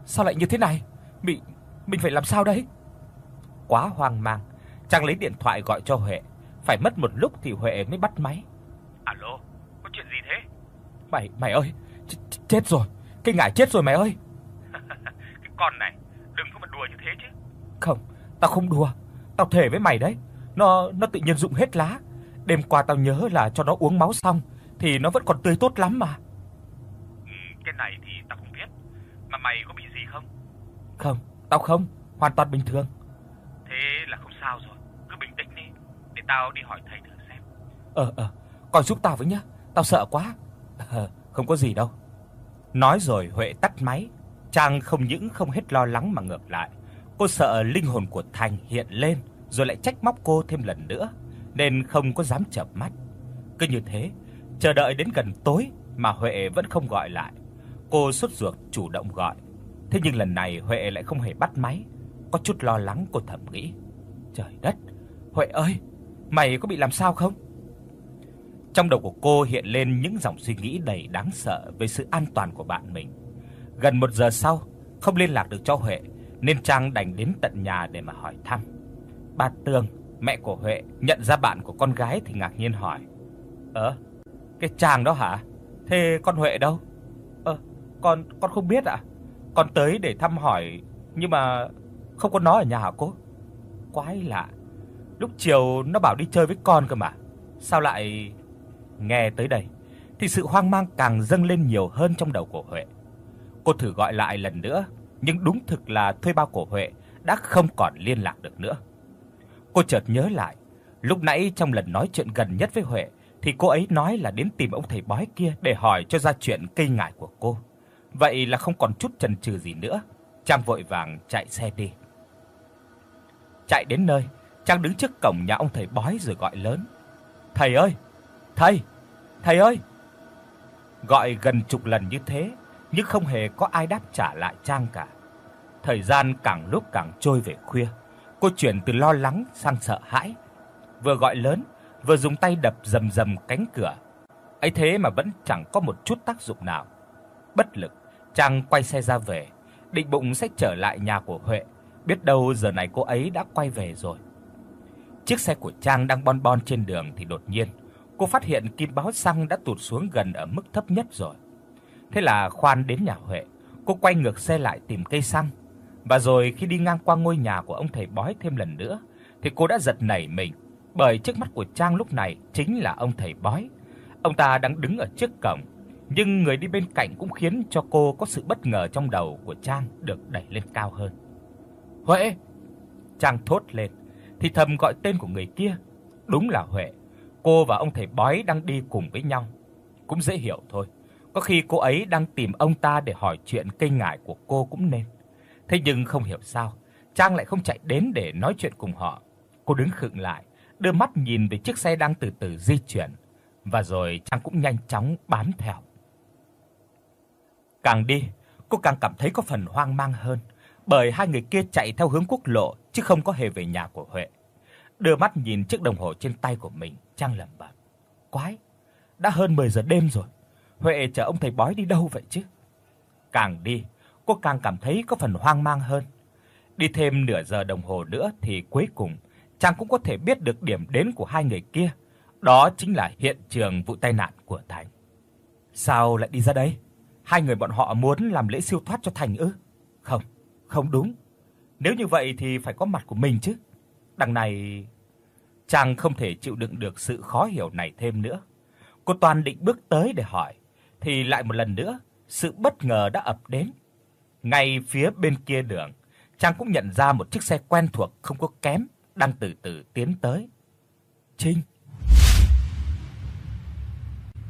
S1: sao lại như thế này? Mình mình phải làm sao đây? Quá hoang mang, Chàng lấy điện thoại gọi cho Huệ, phải mất một lúc thì Huệ mới bắt máy.
S2: "Alo, có chuyện gì thế?"
S1: "Mày mày ơi, ch chết rồi, cái ngải chết rồi mày ơi."
S2: "Cái con này, đừng có mà đùa như thế chứ."
S1: "Không, tao không đùa, tao thề với mày đấy, Nó nó tự nhiên rụng hết lá. Đêm qua tao nhớ là cho nó uống máu xong thì nó vẫn còn tươi tốt lắm mà.
S2: Ừ, cái này thì tao không biết. Mà mày có bị gì không?
S1: Không, tao không, hoàn toàn bình thường.
S2: Thế là không sao rồi, cứ bình tĩnh đi, để tao đi hỏi thầy thử xem.
S1: Ờ ờ, coi giúp tao với nhá, tao sợ quá. Ờ, không có gì đâu. Nói rồi Huệ tắt máy, Trang không những không hết lo lắng mà ngược lại, cô sợ linh hồn của Thành hiện lên rồi lại trách móc cô thêm lần nữa, nên không có dám chợp mắt. Cứ như thế, chờ đợi đến gần tối mà Huệ vẫn không gọi lại. Cô sốt ruột chủ động gọi. Thế nhưng lần này Huệ lại không hề bắt máy. Có chút lo lắng cô thầm nghĩ, trời đất, Huệ ơi, mày có bị làm sao không? Trong đầu của cô hiện lên những dòng suy nghĩ đầy đáng sợ về sự an toàn của bạn mình. Gần một giờ sau, không liên lạc được cho Huệ, nên Trang đành đến tận nhà để mà hỏi thăm. Ba Tường, mẹ của Huệ, nhận ra bạn của con gái thì ngạc nhiên hỏi: "Ơ, cái chàng đó hả? Thế con Huệ đâu?" "Ơ, con con không biết ạ. Con tới để thăm hỏi nhưng mà không có nó ở nhà hả cô?" Quái lạ. Lúc chiều nó bảo đi chơi với con cơ mà. Sao lại Nghe tới đây thì sự hoang mang càng dâng lên nhiều hơn trong đầu của Huệ. Cô thử gọi lại lần nữa, nhưng đúng thực là thuê bao của Huệ đã không còn liên lạc được nữa. Cô chợt nhớ lại, lúc nãy trong lần nói chuyện gần nhất với Huệ thì cô ấy nói là đến tìm ông thầy bói kia để hỏi cho ra chuyện cây ngải của cô. Vậy là không còn chút chần chừ gì nữa, Trang vội vàng chạy xe đi. Chạy đến nơi, Trang đứng trước cổng nhà ông thầy bói rồi gọi lớn: "Thầy ơi, "Thầy, thầy ơi." Gọi gần chục lần như thế, nhưng không hề có ai đáp trả lại Trang cả. Thời gian càng lúc càng trôi về khuya, cô chuyển từ lo lắng sang sợ hãi. Vừa gọi lớn, vừa dùng tay đập rầm rầm cánh cửa. Ấy thế mà vẫn chẳng có một chút tác dụng nào. Bất lực, Trang quay xe ra về, định bụng sẽ trở lại nhà của Huệ, biết đâu giờ này cô ấy đã quay về rồi. Chiếc xe của Trang đang bon bon trên đường thì đột nhiên cô phát hiện kim báo xăng đã tụt xuống gần ở mức thấp nhất rồi. Thế là khoan đến nhà Huệ, cô quay ngược xe lại tìm cây xăng. Và rồi khi đi ngang qua ngôi nhà của ông thầy bói thêm lần nữa, thì cô đã giật nảy mình, bởi trước mắt của Trang lúc này chính là ông thầy bói. Ông ta đang đứng ở trước cổng, nhưng người đi bên cạnh cũng khiến cho cô có sự bất ngờ trong đầu của Trang được đẩy lên cao hơn. "Huệ!" Trang thốt lên, thì thầm gọi tên của người kia. Đúng là Huệ. Cô và ông thầy bói đang đi cùng với nhau. Cũng dễ hiểu thôi. Có khi cô ấy đang tìm ông ta để hỏi chuyện cây ngải của cô cũng nên. Thế nhưng không hiểu sao, Trang lại không chạy đến để nói chuyện cùng họ. Cô đứng khựng lại, đưa mắt nhìn về chiếc xe đang từ từ di chuyển, và rồi Trang cũng nhanh chóng bám theo. Càng đi, cô càng cảm thấy có phần hoang mang hơn, bởi hai người kia chạy theo hướng quốc lộ chứ không có hề về nhà của Huệ. Đưa mắt nhìn chiếc đồng hồ trên tay của mình, Trang lẩm bẩm. Quái, đã hơn 10 giờ đêm rồi. Huệ chở ông thầy bói đi đâu vậy chứ? Càng đi, cô càng cảm thấy có phần hoang mang hơn. Đi thêm nửa giờ đồng hồ nữa thì cuối cùng chàng cũng có thể biết được điểm đến của hai người kia, đó chính là hiện trường vụ tai nạn của Thành. Sao lại đi ra đây? Hai người bọn họ muốn làm lễ siêu thoát cho Thành ư? Không, không đúng. Nếu như vậy thì phải có mặt của mình chứ. Đằng này chàng không thể chịu đựng được sự khó hiểu này thêm nữa. Cô toàn định bước tới để hỏi thì lại một lần nữa, sự bất ngờ đã ập đến. Ngay phía bên kia đường, Trang cũng nhận ra một chiếc xe quen thuộc không có kém đang từ từ tiến tới. Trinh.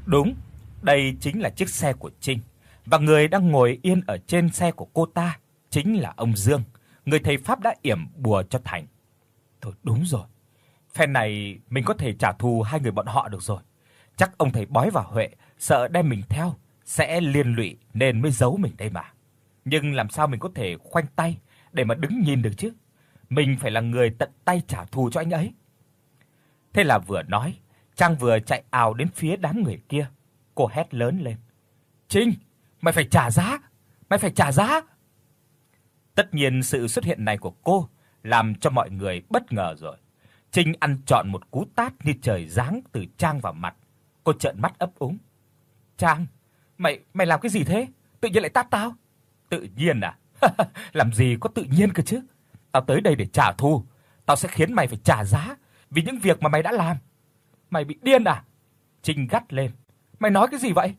S1: Đúng, đây chính là chiếc xe của Trinh và người đang ngồi yên ở trên xe của cô ta chính là ông Dương, người thầy pháp đã yểm bùa cho Thành. Thôi đúng rồi. Phen này mình có thể trả thù hai người bọn họ được rồi. Chắc ông thầy bói và Huệ sợ đem mình theo sẽ liên lụy nên mới giấu mình đây mà. Nhưng làm sao mình có thể khoanh tay để mà đứng nhìn được chứ? Mình phải là người tận tay trả thù cho anh ấy. Thế là vừa nói, Trang vừa chạy ào đến phía đám người kia. Cô hét lớn lên. "Trinh, mày phải trả giá, mày phải trả giá." Tất nhiên sự xuất hiện này của cô làm cho mọi người bất ngờ rồi. Trinh ăn trọn một cú tát như trời giáng từ Trang vào mặt. Cô trợn mắt ấp úng. "Trang, mày mày làm cái gì thế? Tự nhiên lại tát tao?" "Tự nhiên à? làm gì có tự nhiên cơ chứ? Tao tới đây để trả thù, tao sẽ khiến mày phải trả giá, vì những việc mà mày đã làm. Mày bị điên à? Trinh gắt lên. Mày nói cái gì vậy?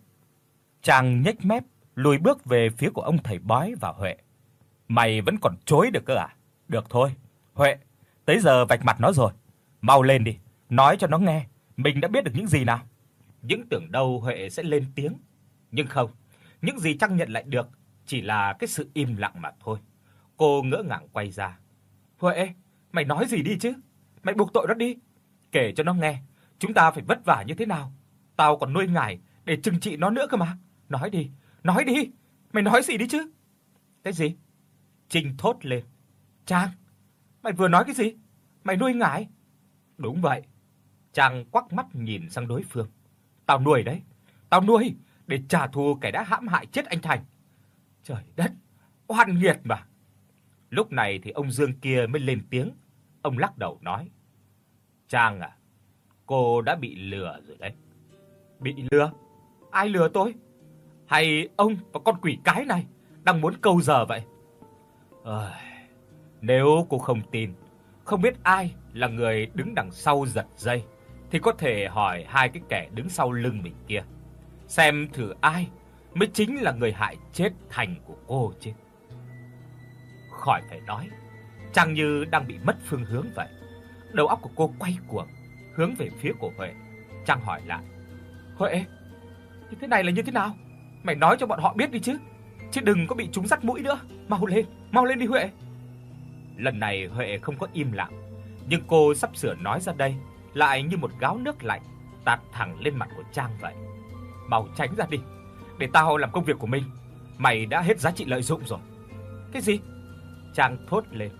S1: Chàng nhếch mép, lùi bước về phía của ông thầy bói và Huệ. Mày vẫn còn chối được cơ à? Được thôi. Huệ, tới giờ vạch mặt nó rồi. Mau lên đi, nói cho nó nghe, mình đã biết được những gì nào. Những tưởng đâu Huệ sẽ lên tiếng, nhưng không. Những gì Trăng nhận lại được chỉ là cái sự im lặng mà thôi. Cô ngỡ ngàng quay ra. "Huệ, mày nói gì đi chứ? Mày buộc tội nó đi, kể cho nó nghe, chúng ta phải vất vả như thế nào. Tao còn nuôi ngải để trừng trị nó nữa cơ mà. Nói đi, nói đi, mày nói gì đi chứ?" "Cái gì?" Trinh thốt lên. "Trang, mày vừa nói cái gì? Mày nuôi ngải?" "Đúng vậy." Trang quắc mắt nhìn sang đối phương. "Tao nuôi đấy, tao nuôi để trả thù kẻ đã hãm hại chết anh Thành." Trời đất, oan nghiệt mà. Lúc này thì ông Dương kia mới lên tiếng, ông lắc đầu nói: "Trang à, cô đã bị lừa rồi đấy." "Bị lừa? Ai lừa tôi? Hay ông và con quỷ cái này đang muốn câu giờ vậy?" Ơi, nếu cô không tin, không biết ai là người đứng đằng sau giật dây thì có thể hỏi hai cái kẻ đứng sau lưng mình kia. Xem thử ai mới chính là người hại chết Thành của cô chứ. Khỏi phải nói, chàng như đang bị mất phương hướng vậy. Đầu óc của cô quay cuồng, hướng về phía của Huệ. Trang hỏi lại: "Huệ, như thế này là như thế nào? Mày nói cho bọn họ biết đi chứ, chứ đừng có bị chúng dắt mũi nữa. Mau lên, mau lên đi Huệ." Lần này Huệ không có im lặng, nhưng cô sắp sửa nói ra đây lại như một gáo nước lạnh tạt thẳng lên mặt của Trang vậy. "Mau tránh ra đi, để tao làm công việc của mình. Mày đã hết giá trị lợi dụng rồi." "Cái gì?" Trang thốt lên,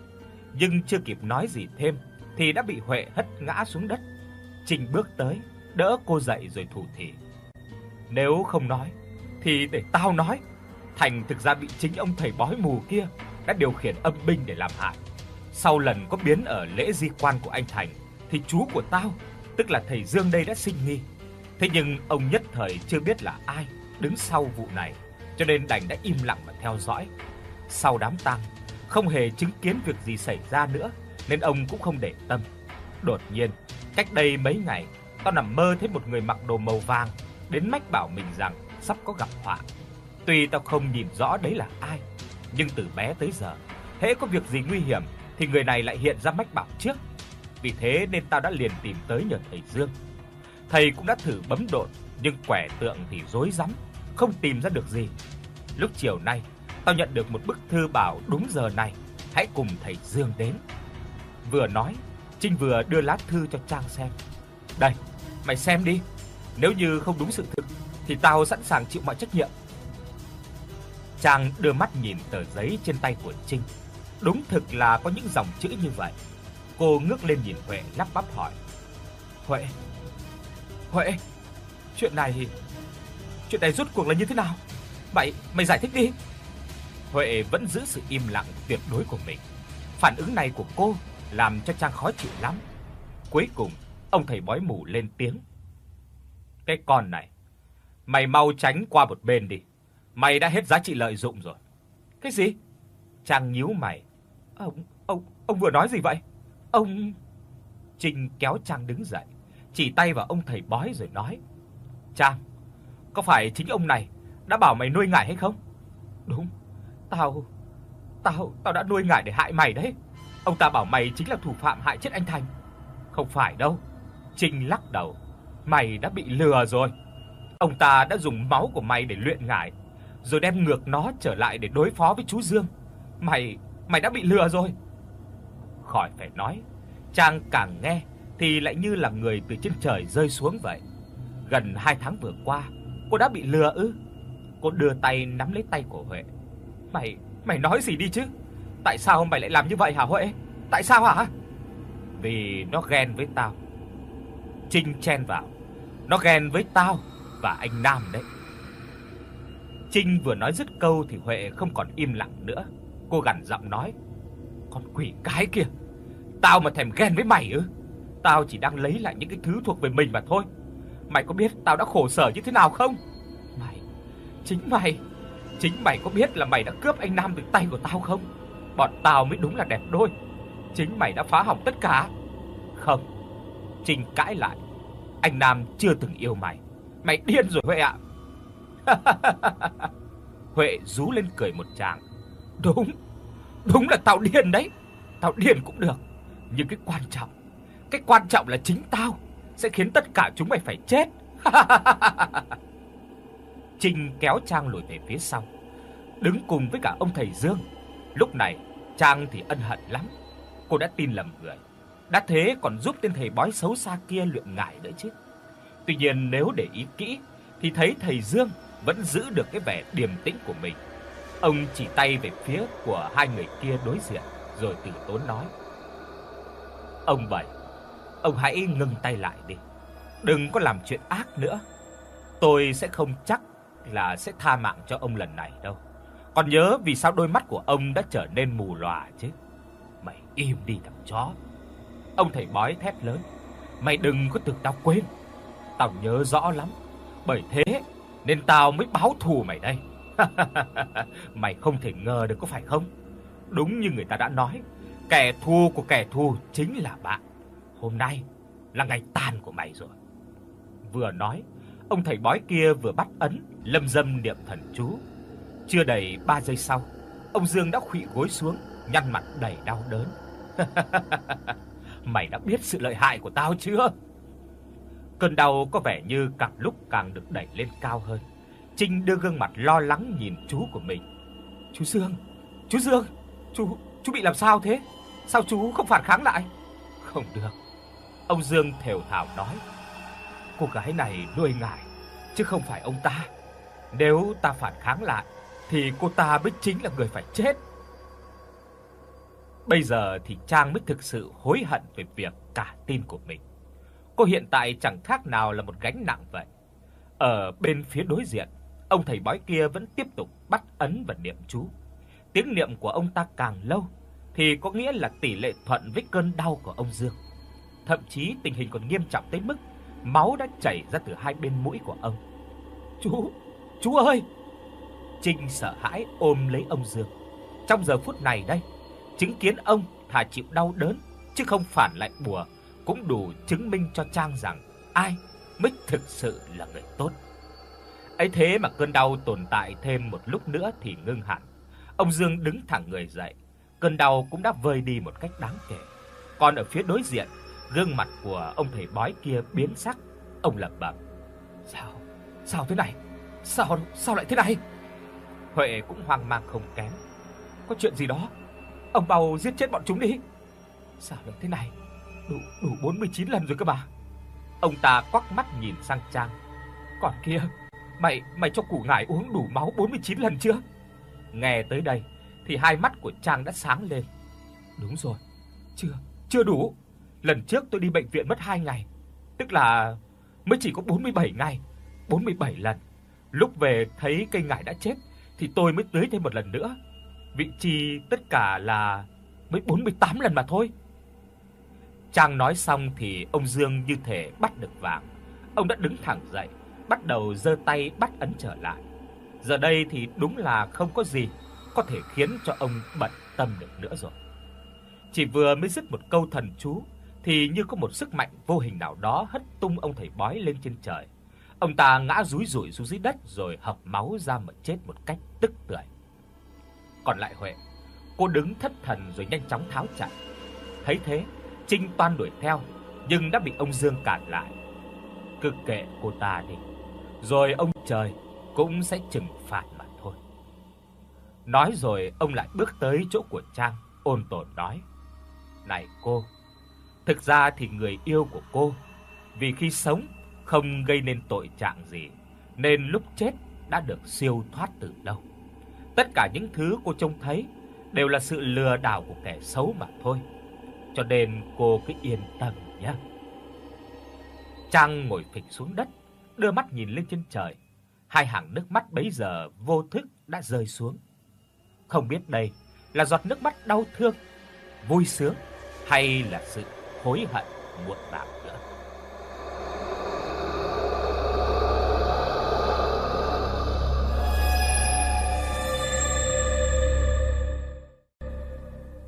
S1: nhưng chưa kịp nói gì thêm thì đã bị Huệ hất ngã xuống đất. Trình bước tới, đỡ cô dậy rồi thủ thỉ. "Nếu không nói thì để tao nói." Thành thực ra bị chính ông thầy bói mù kia đã điều khiển âm binh để làm hại. Sau lần có biến ở lễ di quan của anh Thành thì chú của tao, tức là thầy Dương đây đã sinh nghi. Thế nhưng ông nhất thời chưa biết là ai đứng sau vụ này, cho nên đành đã im lặng mà theo dõi. Sau đám tang, không hề chứng kiến việc gì xảy ra nữa, nên ông cũng không để tâm. Đột nhiên, cách đây mấy ngày, tao nằm mơ thấy một người mặc đồ màu vàng đến mách bảo mình rằng sắp có gặp họa. Tuy tao không nhìn rõ đấy là ai, nhưng từ bé tới giờ, hễ có việc gì nguy hiểm thì người này lại hiện ra mách bảo trước. Vì thế nên tao đã liền tìm tới nhờ thầy Dương. Thầy cũng đã thử bấm độn, nhưng quẻ tượng thì rối rắm, không tìm ra được gì. Lúc chiều nay, tao nhận được một bức thư bảo đúng giờ này, hãy cùng thầy Dương đến. Vừa nói, Trinh vừa đưa lá thư cho Trang xem. "Đây, mày xem đi, nếu như không đúng sự thực thì tao sẵn sàng chịu mọi trách nhiệm." Trang đưa mắt nhìn tờ giấy trên tay của Trinh. Đúng thực là có những dòng chữ như vậy. Cô ngước lên nhìn Huệ lắp bắp hỏi: "Huệ, Huệ, chuyện này chuyện này rốt cuộc là như thế nào? Mày mày giải thích đi." Huệ vẫn giữ sự im lặng tuyệt đối của mình. Phản ứng này của cô làm cho Trang khó chịu lắm. Cuối cùng, ông thầy bói mù lên tiếng. "Cái con này, mày mau tránh qua một bên đi. Mày đã hết giá trị lợi dụng rồi." "Cái gì?" Trang nhíu mày. "Ông ông ông vừa nói gì vậy?" "Ông" Trinh kéo Trang đứng dậy, chỉ tay vào ông thầy bói rồi nói: "Trang, có phải chính ông này đã bảo mày nuôi ngải hay không?" "Đúng, tao tao tao đã nuôi ngải để hại mày đấy. Ông ta bảo mày chính là thủ phạm hại chết anh Thành." "Không phải đâu." Trinh lắc đầu. "Mày đã bị lừa rồi. Ông ta đã dùng máu của mày để luyện ngải, rồi đem ngược nó trở lại để đối phó với chú Dương. Mày mày đã bị lừa rồi." Khỏi phải nói, Trang càng nghe thì lại như là người từ trên trời rơi xuống vậy. Gần 2 tháng vừa qua, cô đã bị lừa ư? Cô đưa tay nắm lấy tay của Huệ. "Mày, mày nói gì đi chứ? Tại sao mày lại làm như vậy hả Huệ? Tại sao hả?" "Vì nó ghen với tao." Trinh chen vào. "Nó ghen với tao và anh Nam đấy." Trinh vừa nói dứt câu thì Huệ không còn im lặng nữa. Cô gằn giọng nói: "Con quỷ cái kia, tao mà thèm ghen với mày ư? Tao chỉ đang lấy lại những cái thứ thuộc về mình mà thôi. Mày có biết tao đã khổ sở như thế nào không? Mày, chính mày, chính mày có biết là mày đã cướp anh Nam từ tay của tao không? Bọn tao mới đúng là đẹp đôi. Chính mày đã phá hỏng tất cả." "Không, Trinh cãi lại. Anh Nam chưa từng yêu mày. Mày điên rồi Huệ ạ. Huệ rú lên cười một tràng. Đúng. Đúng là tao điên đấy. Tao điên cũng được. Nhưng cái quan trọng, cái quan trọng là chính tao sẽ khiến tất cả chúng mày phải chết. Trình kéo Trang lùi về phía sau, đứng cùng với cả ông thầy Dương. Lúc này, Trang thì ân hận lắm. Cô đã tin lầm người. Đã thế còn giúp tên thầy bói xấu xa kia luyện ngải nữa chứ. Tuy nhiên nếu để ý kỹ thì thấy thầy Dương vẫn giữ được cái vẻ điềm tĩnh của mình. Ông chỉ tay về phía của hai người kia đối diện rồi từ tốn nói: "Ông Bảy, ông hãy ngừng tay lại đi. Đừng có làm chuyện ác nữa. Tôi sẽ không chắc là sẽ tha mạng cho ông lần này đâu. Còn nhớ vì sao đôi mắt của ông đã trở nên mù lòa chứ? Mày im đi thằng chó." Ông thầy bói thét lớn: "Mày đừng có tưởng tao quên. Tao nhớ rõ lắm. Bởi thế nên tao mới báo thù mày đây." mày không thể ngờ được có phải không? Đúng như người ta đã nói, kẻ thù của kẻ thù chính là bạn. Hôm nay là ngày tàn của mày rồi. Vừa nói, ông thầy bói kia vừa bắt ấn, lâm dâm niệm thần chú. Chưa đầy 3 giây sau, ông Dương đã khuỵu gối xuống, nhăn mặt đầy đau đớn. mày đã biết sự lợi hại của tao chưa? Cơn đau có vẻ như càng lúc càng được đẩy lên cao hơn. Trinh đưa gương mặt lo lắng nhìn chú của mình. "Chú Dương, chú Dương, chú chú bị làm sao thế? Sao chú không phản kháng lại?" "Không được." Ông Dương thều thào nói. "Cô gái này nuôi ngài chứ không phải ông ta. Nếu ta phản kháng lại thì cô ta mới chính là người phải chết." Bây giờ thì Trang mới thực sự hối hận về việc cả tin của mình. Cô hiện tại chẳng khác nào là một gánh nặng vậy. Ở bên phía đối diện, ông thầy bói kia vẫn tiếp tục bắt ấn và niệm chú. Tiếng niệm của ông ta càng lâu thì có nghĩa là tỷ lệ thuận với cơn đau của ông Dương. Thậm chí tình hình còn nghiêm trọng tới mức máu đã chảy ra từ hai bên mũi của ông. "Chú, chú ơi!" Trinh sợ hãi ôm lấy ông Dương. Trong giờ phút này đây, chứng kiến ông thà chịu đau đớn chứ không phản lại bùa cũng đủ chứng minh cho Trang rằng ai mới thực sự là người tốt. Ấy thế mà cơn đau tồn tại thêm một lúc nữa thì ngưng hẳn. Ông Dương đứng thẳng người dậy, cơn đau cũng đã vơi đi một cách đáng kể. Còn ở phía đối diện, gương mặt của ông thầy bói kia biến sắc, ông lẩm bẩm: "Sao? Sao thế này? Sao sao lại thế này?" Huệ cũng hoang mang không kém. "Có chuyện gì đó? Ông bảo giết chết bọn chúng đi." "Sao lại thế này? Đủ đủ 49 lần rồi cơ mà." Ông ta quắc mắt nhìn sang Trang. "Còn kia, Mày mày cho củ ngải uống đủ máu 49 lần chưa?" Nghe tới đây thì hai mắt của Trang đã sáng lên. Đúng rồi, chưa, chưa đủ. Lần trước tôi đi bệnh viện mất 2 ngày, tức là mới chỉ có 47 ngày, 47 lần. Lúc về thấy cây ngải đã chết thì tôi mới tưới thêm một lần nữa. Vị trí tất cả là mới 48 lần mà thôi. Trang nói xong thì ông Dương như thể bắt được vàng. Ông đã đứng thẳng dậy, bắt đầu giơ tay bắt ấn trở lại. Giờ đây thì đúng là không có gì có thể khiến cho ông bận tâm được nữa rồi. Chỉ vừa mới dứt một câu thần chú thì như có một sức mạnh vô hình nào đó hất tung ông thầy bói lên trên trời. Ông ta ngã rúi rủi xuống dưới đất rồi hộc máu ra mà chết một cách tức tưởi. Còn lại Huệ, cô đứng thất thần rồi nhanh chóng tháo chạy. Thấy thế, Trinh toan đuổi theo nhưng đã bị ông Dương cản lại. Cứ kệ cô ta đi rồi ông trời cũng sẽ trừng phạt mà thôi. Nói rồi ông lại bước tới chỗ của Trang, ôn tồn nói: "Này cô, thực ra thì người yêu của cô vì khi sống không gây nên tội trạng gì, nên lúc chết đã được siêu thoát từ lâu. Tất cả những thứ cô trông thấy đều là sự lừa đảo của kẻ xấu mà thôi. Cho nên cô cứ yên tâm nhé." Trang ngồi phịch xuống đất, đưa mắt nhìn lên trên trời, hai hàng nước mắt bấy giờ vô thức đã rơi xuống. Không biết đây là giọt nước mắt đau thương, vui sướng hay là sự hối hận muộn màng nữa.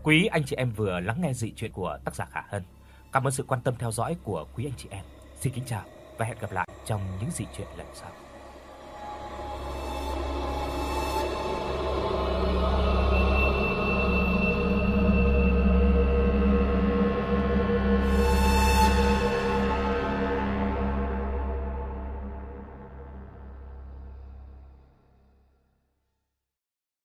S1: Quý anh chị em vừa lắng nghe dị truyện của tác giả Khả Hân. Cảm ơn sự quan tâm theo dõi của quý anh chị em. Xin kính chào và hẹn gặp lại trong những dị chuyện lần sau.